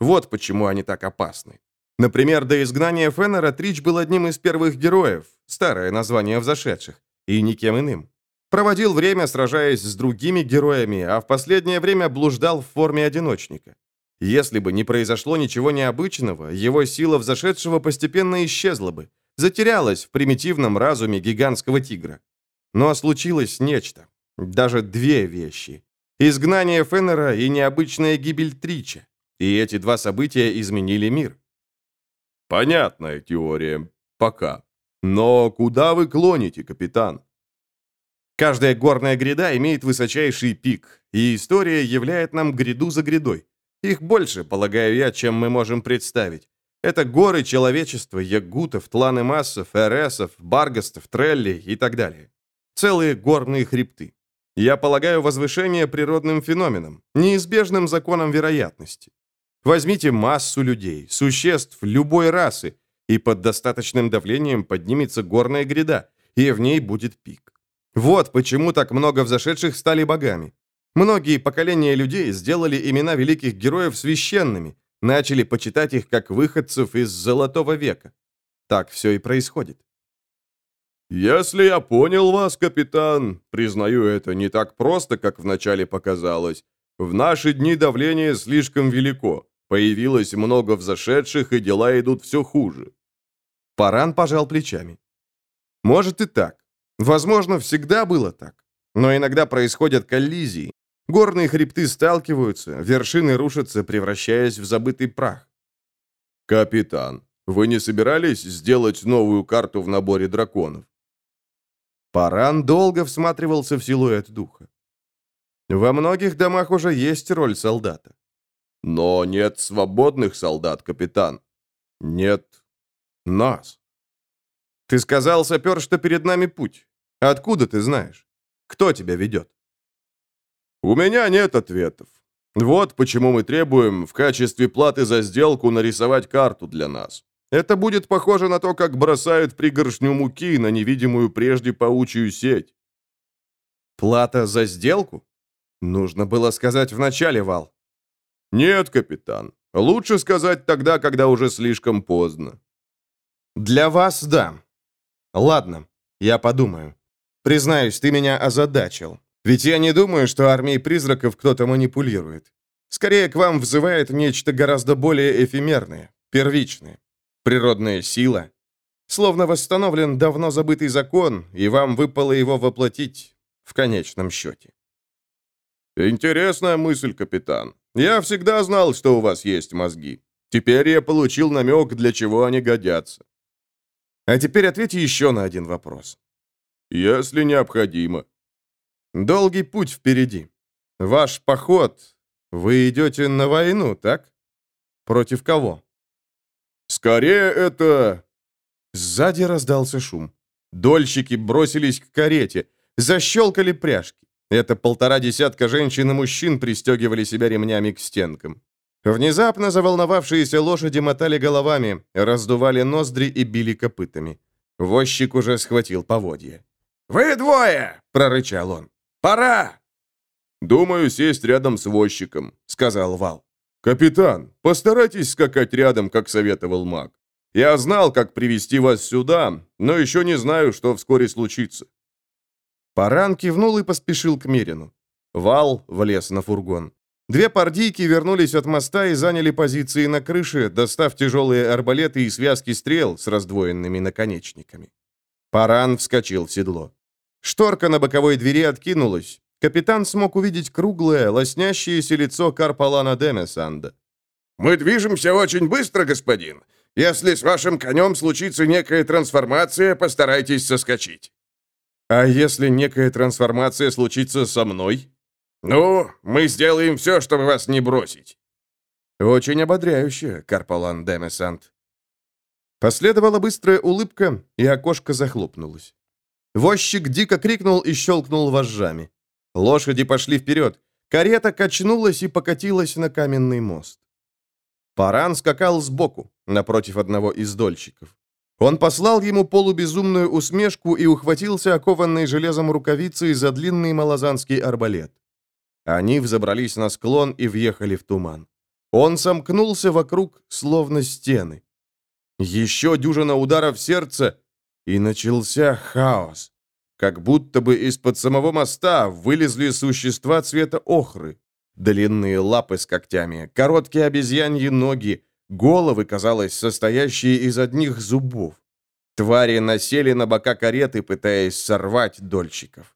Вот почему они так опасны. Например, до изгнания Феннера Трич был одним из первых героев, старое название взошедших и никем иным. Проводил время, сражаясь с другими героями, а в последнее время блуждал в форме одиночника. Если бы не произошло ничего необычного, его сила взошедшего постепенно исчезла бы, затерялась в примитивном разуме гигантского тигра. Но случилось нечто. Даже две вещи. Изгнание Феннера и необычная гибель Трича. И эти два события изменили мир. Понятная теория. Пока. Но куда вы клоните, капитан? Каждая горная гряда имеет высочайший пик, и история являет нам гряду за грядой. Их больше, полагаю я, чем мы можем представить. Это горы человечества, ягутов, тланы массов, эресов, баргастов, трелли и так далее. Целые горные хребты. Я полагаю возвышение природным феноменом, неизбежным законом вероятности. Возьмите массу людей, существ любой расы, и под достаточным давлением поднимется горная гряда, и в ней будет пик. Вот почему так много взошедших стали богами. Многие поколения людей сделали имена великих героев священными, начали почитать их как выходцев из Золотого века. Так все и происходит. «Если я понял вас, капитан, признаю, это не так просто, как вначале показалось. В наши дни давление слишком велико. Появилось много взошедших, и дела идут все хуже. Паран пожал плечами. Может и так. Возможно, всегда было так. Но иногда происходят коллизии. Горные хребты сталкиваются, вершины рушатся, превращаясь в забытый прах. «Капитан, вы не собирались сделать новую карту в наборе драконов?» Паран долго всматривался в силуэт духа. Во многих домах уже есть роль солдата. Но нет свободных солдат, капитан. Нет нас. Ты сказал, сапер, что перед нами путь. Откуда ты знаешь? Кто тебя ведет? У меня нет ответов. Вот почему мы требуем в качестве платы за сделку нарисовать карту для нас. Это будет похоже на то, как бросают пригоршню муки на невидимую прежде паучью сеть. Плата за сделку? Нужно было сказать в начале, Вал. Нет, капитан. Лучше сказать тогда, когда уже слишком поздно. Для вас, да. Ладно, я подумаю. Признаюсь, ты меня озадачил. Ведь я не думаю, что армией призраков кто-то манипулирует. Скорее, к вам взывает нечто гораздо более эфемерное, первичное. Природная сила. Словно восстановлен давно забытый закон, и вам выпало его воплотить в конечном счете. Интересная мысль, капитан. Я всегда знал, что у вас есть мозги. Теперь я получил намек, для чего они годятся. А теперь ответьте еще на один вопрос. Если необходимо. Долгий путь впереди. Ваш поход. Вы идете на войну, так? Против кого? Скорее это... Сзади раздался шум. Дольщики бросились к карете. Защелкали пряжки. Это полтора десятка женщин и мужчин пристегивали себя ремнями к стенкам. Внезапно заволновавшиеся лошади мотали головами, раздували ноздри и били копытами. Возчик уже схватил поводья. «Вы двое!» — прорычал он. «Пора!» «Думаю, сесть рядом с возчиком», — сказал Вал. «Капитан, постарайтесь скакать рядом, как советовал маг. Я знал, как привести вас сюда, но еще не знаю, что вскоре случится». Паран кивнул и поспешил к Мирину. Вал влез на фургон. Две пардийки вернулись от моста и заняли позиции на крыше, достав тяжелые арбалеты и связки стрел с раздвоенными наконечниками. Паран вскочил в седло. Шторка на боковой двери откинулась. Капитан смог увидеть круглое, лоснящееся лицо Карпалана Демесанда. «Мы движемся очень быстро, господин. Если с вашим конем случится некая трансформация, постарайтесь соскочить». «А если некая трансформация случится со мной?» «Ну, мы сделаем все, чтобы вас не бросить». «Очень ободряюще, Карпалан Демесант». Последовала быстрая улыбка, и окошко захлопнулось. Возчик дико крикнул и щелкнул вожжами. Лошади пошли вперед. Карета качнулась и покатилась на каменный мост. Паран скакал сбоку, напротив одного из дольщиков. Он послал ему полубезумную усмешку и ухватился окованной железом рукавицей за длинный малозанский арбалет. Они взобрались на склон и въехали в туман. Он сомкнулся вокруг, словно стены. Еще дюжина ударов сердца, и начался хаос. Как будто бы из-под самого моста вылезли существа цвета охры. Длинные лапы с когтями, короткие обезьяньи ноги, головы, казалось, состоящие из одних зубов. Твари насели на бока кареты, пытаясь сорвать дольщиков.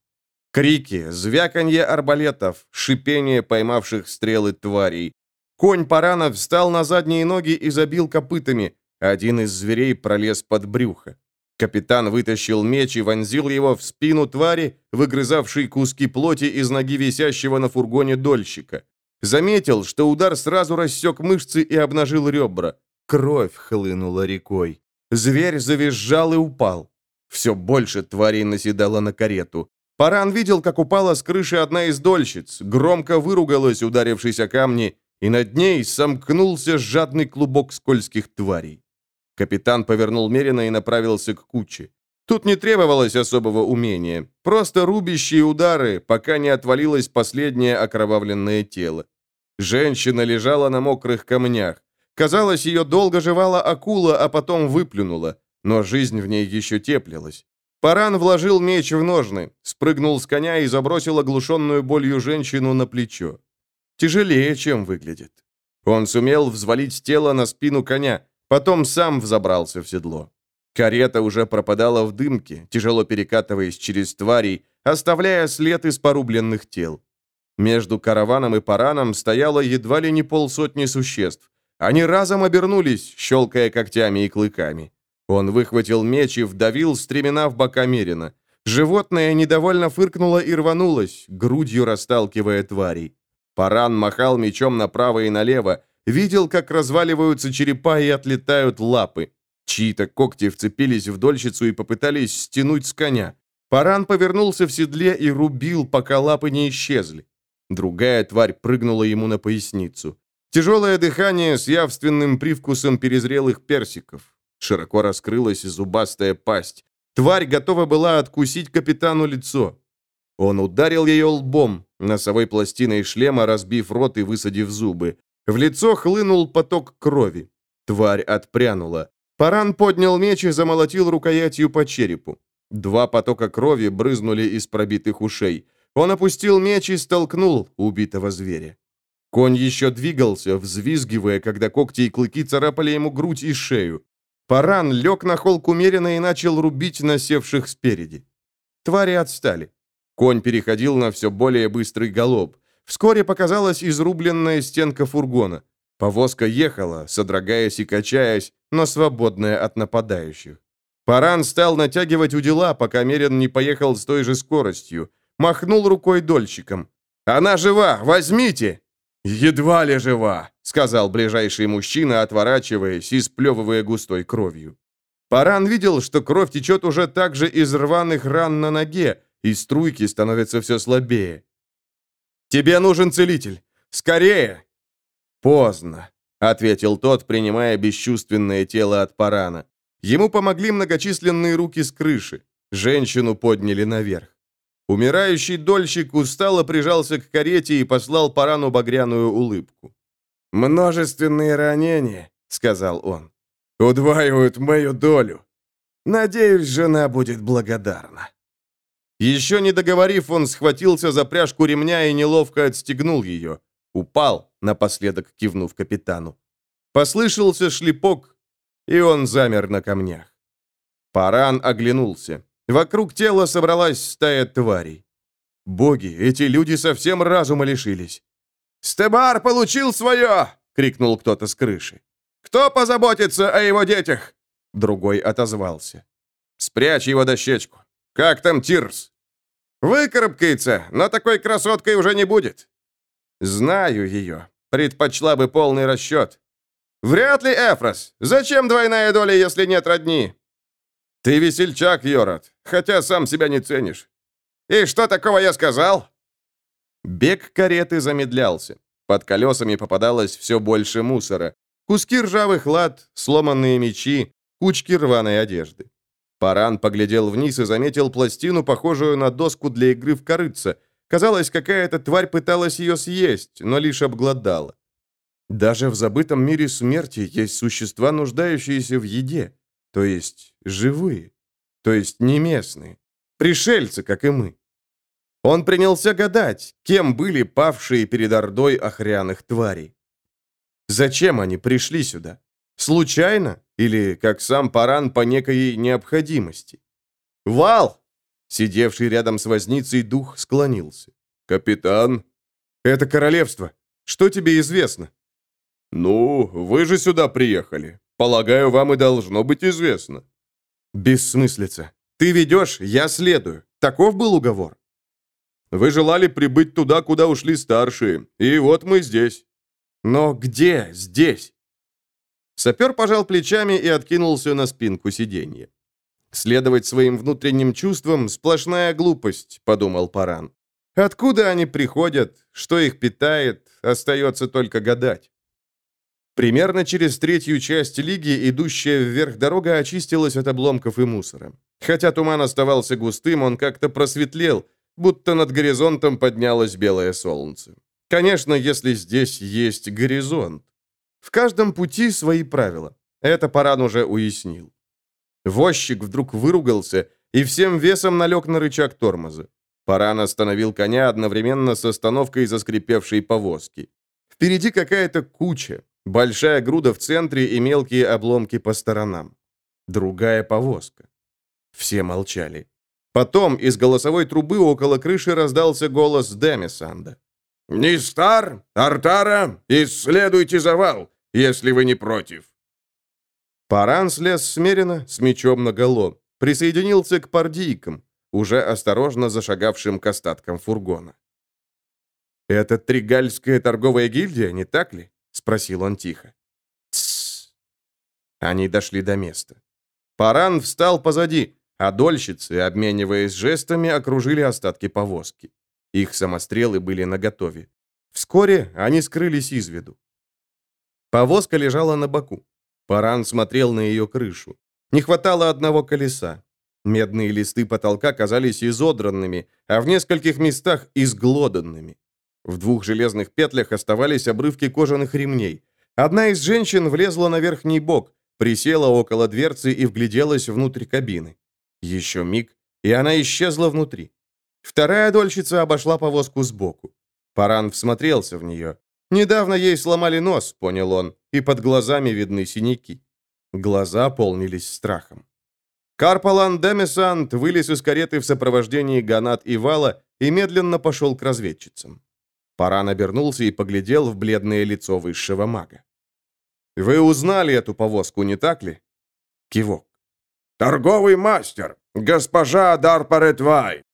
Крики, звяканье арбалетов, шипение поймавших стрелы тварей. Конь Паранов встал на задние ноги и забил копытами. Один из зверей пролез под брюхо. Капитан вытащил меч и вонзил его в спину твари, выгрызавшей куски плоти из ноги висящего на фургоне дольщика. Заметил, что удар сразу рассек мышцы и обнажил ребра. Кровь хлынула рекой. Зверь завизжал и упал. Все больше тварей наседало на карету. Паран видел, как упала с крыши одна из дольщиц, громко выругалась, ударившись о камни, и над ней сомкнулся жадный клубок скользких тварей. Капитан повернул Мерина и направился к куче. Тут не требовалось особого умения, просто рубящие удары, пока не отвалилось последнее окровавленное тело. Женщина лежала на мокрых камнях. Казалось, ее долго жевала акула, а потом выплюнула, но жизнь в ней еще теплилась. Паран вложил меч в ножны, спрыгнул с коня и забросил оглушенную болью женщину на плечо. Тяжелее, чем выглядит. Он сумел взвалить тело на спину коня, Потом сам взобрался в седло. Карета уже пропадала в дымке, тяжело перекатываясь через тварей, оставляя след из порубленных тел. Между караваном и параном стояло едва ли не полсотни существ. Они разом обернулись, щелкая когтями и клыками. Он выхватил меч и вдавил стремена в бока Мерина. Животное недовольно фыркнуло и рванулось, грудью расталкивая тварей. Паран махал мечом направо и налево, Видел, как разваливаются черепа и отлетают лапы. Чьи-то когти вцепились в дольщицу и попытались стянуть с коня. Паран повернулся в седле и рубил, пока лапы не исчезли. Другая тварь прыгнула ему на поясницу. Тяжелое дыхание с явственным привкусом перезрелых персиков. Широко раскрылась зубастая пасть. Тварь готова была откусить капитану лицо. Он ударил ее лбом, носовой пластиной шлема разбив рот и высадив зубы. В лицо хлынул поток крови. Тварь отпрянула. Паран поднял меч и замолотил рукоятью по черепу. Два потока крови брызнули из пробитых ушей. Он опустил меч и столкнул убитого зверя. Конь еще двигался, взвизгивая, когда когти и клыки царапали ему грудь и шею. Паран лег на холку Мерина и начал рубить насевших спереди. Твари отстали. Конь переходил на все более быстрый галоп. Вскоре показалась изрубленная стенка фургона. Повозка ехала, содрогаясь и качаясь, но свободная от нападающих. Паран стал натягивать удила, пока Мерин не поехал с той же скоростью. Махнул рукой дольщиком. «Она жива! Возьмите!» «Едва ли жива!» — сказал ближайший мужчина, отворачиваясь и сплевывая густой кровью. Паран видел, что кровь течет уже также из рваных ран на ноге, и струйки становятся все слабее. «Тебе нужен целитель! Скорее!» «Поздно», — ответил тот, принимая бесчувственное тело от Парана. Ему помогли многочисленные руки с крыши. Женщину подняли наверх. Умирающий дольщик устало прижался к карете и послал Парану багряную улыбку. «Множественные ранения», — сказал он, — «удваивают мою долю. Надеюсь, жена будет благодарна». Еще не договорив, он схватился за пряжку ремня и неловко отстегнул ее. Упал, напоследок кивнув капитану. Послышался шлепок, и он замер на камнях. Паран оглянулся. Вокруг тела собралась стая тварей. Боги, эти люди совсем разума лишились. «Стебар получил свое!» — крикнул кто-то с крыши. «Кто позаботится о его детях?» Другой отозвался. «Спрячь его дощечку. Как там Тирс?» «Выкарабкается, но такой красоткой уже не будет». «Знаю ее. Предпочла бы полный расчет». «Вряд ли, Эфрос. Зачем двойная доля, если нет родни?» «Ты весельчак, Йорат, хотя сам себя не ценишь». «И что такого я сказал?» Бег кареты замедлялся. Под колесами попадалось все больше мусора. Куски ржавых лад, сломанные мечи, кучки рваной одежды. Паран поглядел вниз и заметил пластину, похожую на доску для игры в корыца. Казалось, какая-то тварь пыталась ее съесть, но лишь обглодала. Даже в забытом мире смерти есть существа, нуждающиеся в еде то есть живые, то есть не местные, пришельцы, как и мы. Он принялся гадать, кем были павшие перед Ордой охряных тварей. Зачем они пришли сюда? Случайно? Или, как сам Паран, по некой необходимости? «Вал!» Сидевший рядом с возницей дух склонился. «Капитан?» «Это королевство. Что тебе известно?» «Ну, вы же сюда приехали. Полагаю, вам и должно быть известно». «Бессмыслица. Ты ведешь, я следую. Таков был уговор». «Вы желали прибыть туда, куда ушли старшие, и вот мы здесь». «Но где здесь?» Сапер пожал плечами и откинулся на спинку сиденья. «Следовать своим внутренним чувствам — сплошная глупость», — подумал Паран. «Откуда они приходят, что их питает, остается только гадать». Примерно через третью часть лиги идущая вверх дорога очистилась от обломков и мусора. Хотя туман оставался густым, он как-то просветлел, будто над горизонтом поднялось белое солнце. Конечно, если здесь есть горизонт. В каждом пути свои правила. Это Паран уже уяснил. Возчик вдруг выругался и всем весом налег на рычаг тормоза. Паран остановил коня одновременно с остановкой заскрипевшей повозки. Впереди какая-то куча, Большая груда в центре и мелкие обломки по сторонам. Другая повозка. Все молчали. Потом из голосовой трубы около крыши раздался голос Демисанда. «Нистар, Артара, исследуйте завал, если вы не против». Паран слез смеренно, с мечом наголо, присоединился к пардийкам, уже осторожно зашагавшим к остаткам фургона. «Это Тригальская торговая гильдия, не так ли?» спросил он тихо. Тссс. Они дошли до места. Паран встал позади, а дольщицы, обмениваясь жестами, окружили остатки повозки. Их самострелы были наготове. Вскоре они скрылись из виду. Повозка лежала на боку. Паран смотрел на ее крышу. Не хватало одного колеса. Медные листы потолка казались изодранными, а в нескольких местах изглоданными. В двух железных петлях оставались обрывки кожаных ремней. Одна из женщин влезла на верхний бок, присела около дверцы и вгляделась внутрь кабины. Еще миг, и она исчезла внутри. Вторая дольщица обошла повозку сбоку. Паран всмотрелся в нее. Недавно ей сломали нос, понял он, и под глазами видны синяки. Глаза полнились страхом. Карпалан Демесант вылез из кареты в сопровождении Ганат и Вала и медленно пошел к разведчицам. Паран обернулся и поглядел в бледное лицо высшего мага. «Вы узнали эту повозку, не так ли?» Кивок. «Торговый мастер, госпожа Дарпаретвай,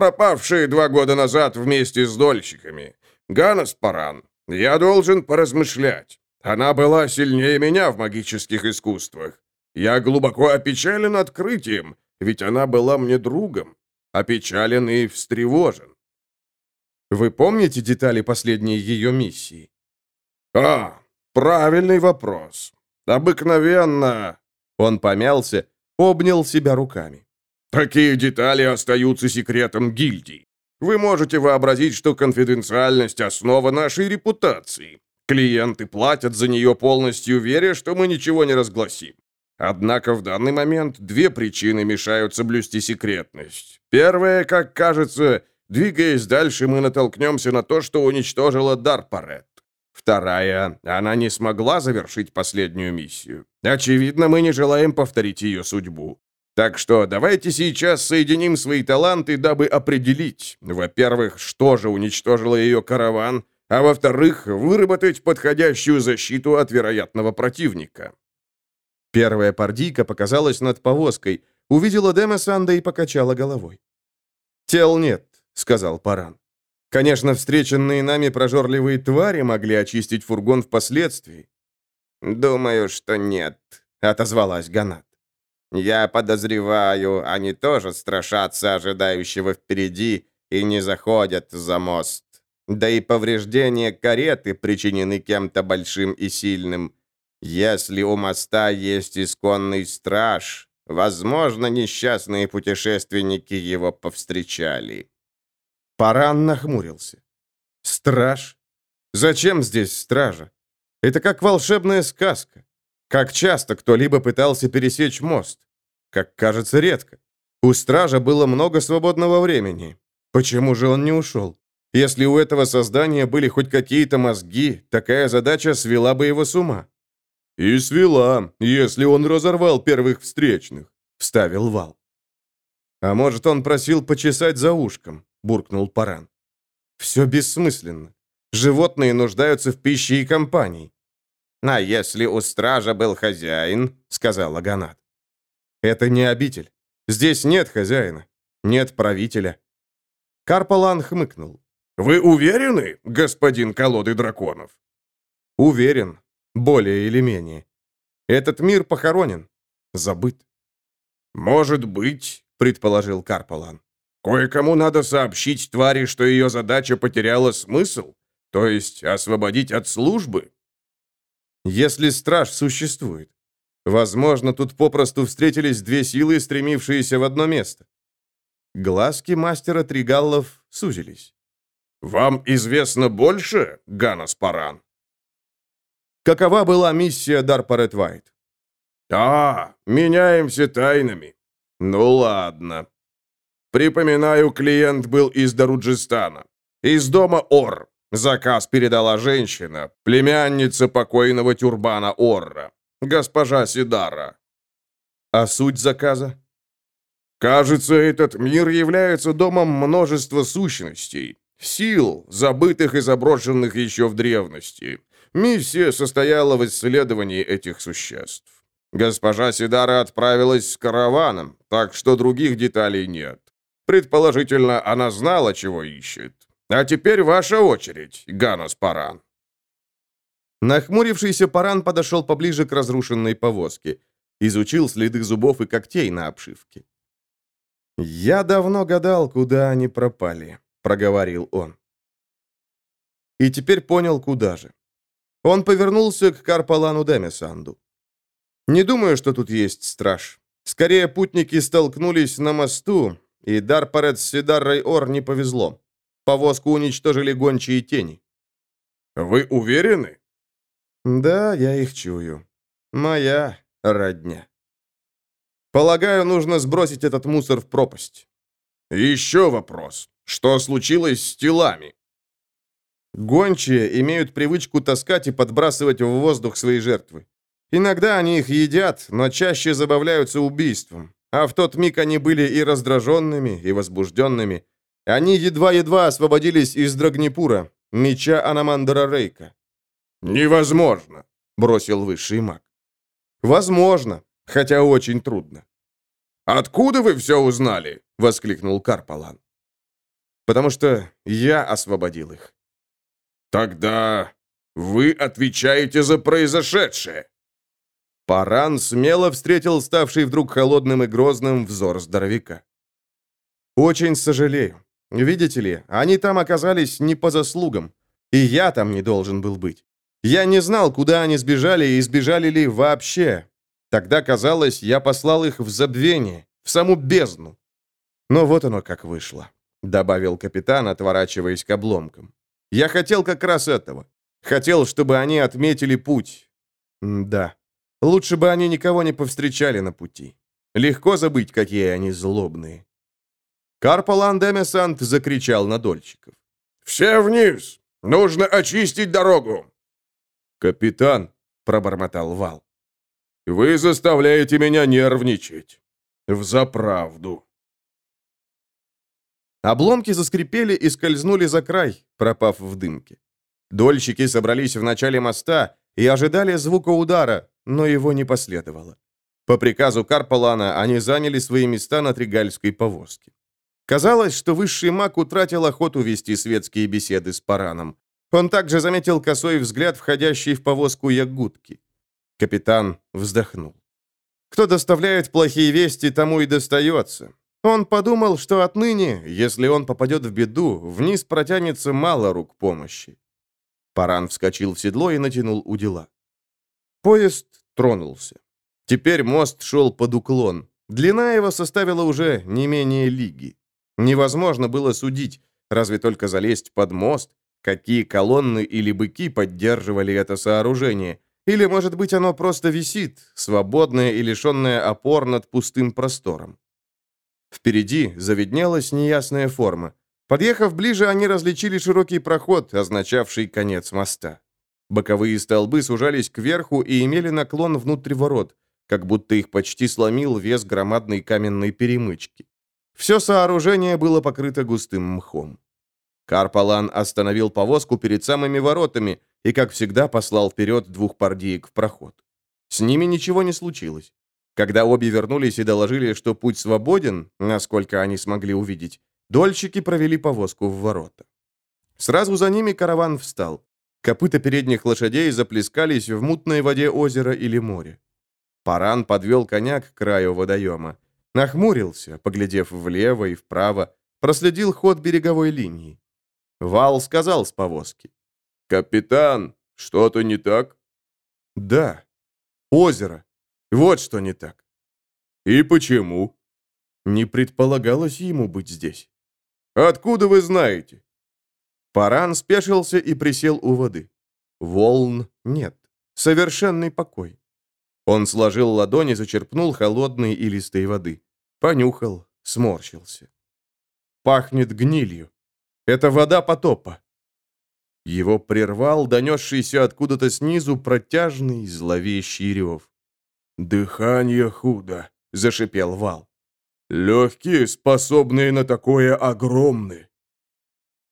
пропавшая два года назад вместе с дольщиками. Ганас Паран, я должен поразмышлять. Она была сильнее меня в магических искусствах. Я глубоко опечален открытием, ведь она была мне другом. Опечален и встревожен. Вы помните детали последней ее миссии? А, правильный вопрос. Обыкновенно. Он помялся, обнял себя руками. Такие детали остаются секретом гильдии. Вы можете вообразить, что конфиденциальность – основа нашей репутации. Клиенты платят за нее полностью, веря, что мы ничего не разгласим. Однако в данный момент две причины мешают соблюсти секретность. Первая, как кажется, двигаясь дальше, мы натолкнемся на то, что уничтожила Дарпарет. Вторая, она не смогла завершить последнюю миссию. Очевидно, мы не желаем повторить ее судьбу. Так что давайте сейчас соединим свои таланты, дабы определить, во-первых, что же уничтожило ее караван, а во-вторых, выработать подходящую защиту от вероятного противника. Первая пардийка показалась над повозкой, увидела Дема Санда и покачала головой. «Тел нет», — сказал Паран. «Конечно, встреченные нами прожорливые твари могли очистить фургон впоследствии». «Думаю, что нет», — отозвалась Ганат. «Я подозреваю, они тоже страшатся ожидающего впереди и не заходят за мост. Да и повреждения кареты причинены кем-то большим и сильным. Если у моста есть исконный страж, возможно, несчастные путешественники его повстречали. Паран нахмурился. Страж? Зачем здесь стража? Это как волшебная сказка. Как часто кто-либо пытался пересечь мост? Как кажется, редко. У стража было много свободного времени. Почему же он не ушел? Если у этого создания были хоть какие-то мозги, такая задача свела бы его с ума. «И свела, если он разорвал первых встречных», — вставил Вал. «А может, он просил почесать за ушком?» — буркнул Паран. «Все бессмысленно. Животные нуждаются в пище и компании». «А если у стража был хозяин?» — сказал Аганат. «Это не обитель. Здесь нет хозяина, нет правителя». Карпалан хмыкнул. «Вы уверены, господин колоды драконов?» «Уверен, более или менее. Этот мир похоронен, забыт». «Может быть», — предположил Карпалан. «Кое-кому надо сообщить твари, что ее задача потеряла смысл, то есть освободить от службы». «Если страж существует. Возможно, тут попросту встретились две силы, стремившиеся в одно место». Глазки мастера Тригаллов сузились. «Вам известно больше, Ганас Паран?» Какова была миссия Дарпарет Вайт? «А, меняемся тайнами. Ну ладно. Припоминаю, клиент был из Даруджистана. Из дома Ор. Заказ передала женщина, племянница покойного тюрбана Орра, госпожа Сидара. А суть заказа? Кажется, этот мир является домом множества сущностей, Сил, забытых и заброшенных еще в древности. Миссия состояла в исследовании этих существ. Госпожа Сидара отправилась с караваном, так что других деталей нет. Предположительно, она знала, чего ищет. А теперь ваша очередь, Ганос Паран. Нахмурившийся Паран подошел поближе к разрушенной повозке. Изучил следы зубов и когтей на обшивке. «Я давно гадал, куда они пропали», — проговорил он. И теперь понял, куда же. Он повернулся к Карпалану Демесанду. «Не думаю, что тут есть страж. Скорее, путники столкнулись на мосту, и Дарпарет с Сидаррой Ор не повезло. Повозку уничтожили гончие тени. Вы уверены? Да, я их чую. Моя родня. Полагаю, нужно сбросить этот мусор в пропасть. Еще вопрос. Что случилось с телами? Гончие имеют привычку таскать и подбрасывать в воздух свои жертвы. Иногда они их едят, но чаще забавляются убийством. А в тот миг они были и раздраженными, и возбужденными. Они едва-едва освободились из Драгнепура, меча Анамандера Рейка. «Невозможно», — бросил высший маг. «Возможно, хотя очень трудно». «Откуда вы все узнали?» — воскликнул Карпалан. «Потому что я освободил их». «Тогда вы отвечаете за произошедшее». Паран смело встретил ставший вдруг холодным и грозным взор здоровяка. «Очень сожалею. Видите ли, они там оказались не по заслугам. И я там не должен был быть. Я не знал, куда они сбежали и сбежали ли вообще. Тогда, казалось, я послал их в забвение, в саму бездну. Но вот оно как вышло», — добавил капитан, отворачиваясь к обломкам. «Я хотел как раз этого. Хотел, чтобы они отметили путь. М да». Лучше бы они никого не повстречали на пути. Легко забыть, какие они злобные. Карпалан Демесант закричал на дольщиков. «Все вниз! Нужно очистить дорогу!» «Капитан», — пробормотал Вал, — «вы заставляете меня нервничать. Взаправду». Обломки заскрипели и скользнули за край, пропав в дымке. Дольщики собрались в начале моста и ожидали звука удара, но его не последовало. По приказу Карпалана они заняли свои места на Тригальской повозке. Казалось, что высший маг утратил охоту вести светские беседы с Параном. Он также заметил косой взгляд, входящий в повозку Ягудки. Капитан вздохнул. Кто доставляет плохие вести, тому и достается. Он подумал, что отныне, если он попадет в беду, вниз протянется мало рук помощи. Паран вскочил в седло и натянул удила. Поезд тронулся. Теперь мост шел под уклон. Длина его составила уже не менее лиги. Невозможно было судить, разве только залезть под мост, какие колонны или быки поддерживали это сооружение, или, может быть, оно просто висит, свободное и лишенное опор над пустым простором. Впереди заведнелась неясная форма. Подъехав ближе, они различили широкий проход, означавший конец моста. Боковые столбы сужались кверху и имели наклон внутрь ворот, как будто их почти сломил вес громадной каменной перемычки. Все сооружение было покрыто густым мхом. Карпалан остановил повозку перед самыми воротами и, как всегда, послал вперед двух пардиек в проход. С ними ничего не случилось. Когда обе вернулись и доложили, что путь свободен, насколько они смогли увидеть, дольщики провели повозку в ворота. Сразу за ними караван встал. Копыта передних лошадей заплескались в мутной воде озера или моря. Паран подвел коня к краю водоема. Нахмурился, поглядев влево и вправо, проследил ход береговой линии. Вал сказал с повозки. «Капитан, что-то не так?» «Да. Озеро. Вот что не так». «И почему?» Не предполагалось ему быть здесь. «Откуда вы знаете?» Паран спешился и присел у воды. Волн нет. Совершенный покой. Он сложил ладони, зачерпнул холодной и листой воды. Понюхал, сморщился. Пахнет гнилью. Это вода потопа. Его прервал донесшийся откуда-то снизу протяжный зловещий рев. «Дыхание худо», — зашипел Вал. «Легкие, способные на такое, огромны».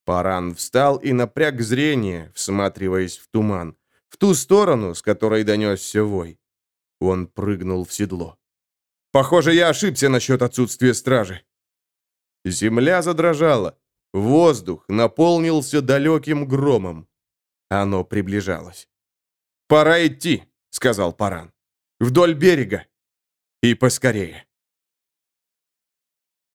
Паран встал и напряг зрение, всматриваясь в туман, в ту сторону, с которой донесся вой. Он прыгнул в седло. «Похоже, я ошибся насчет отсутствия стражи». Земля задрожала. Воздух наполнился далеким громом. Оно приближалось. «Пора идти», — сказал Паран. «Вдоль берега. И поскорее».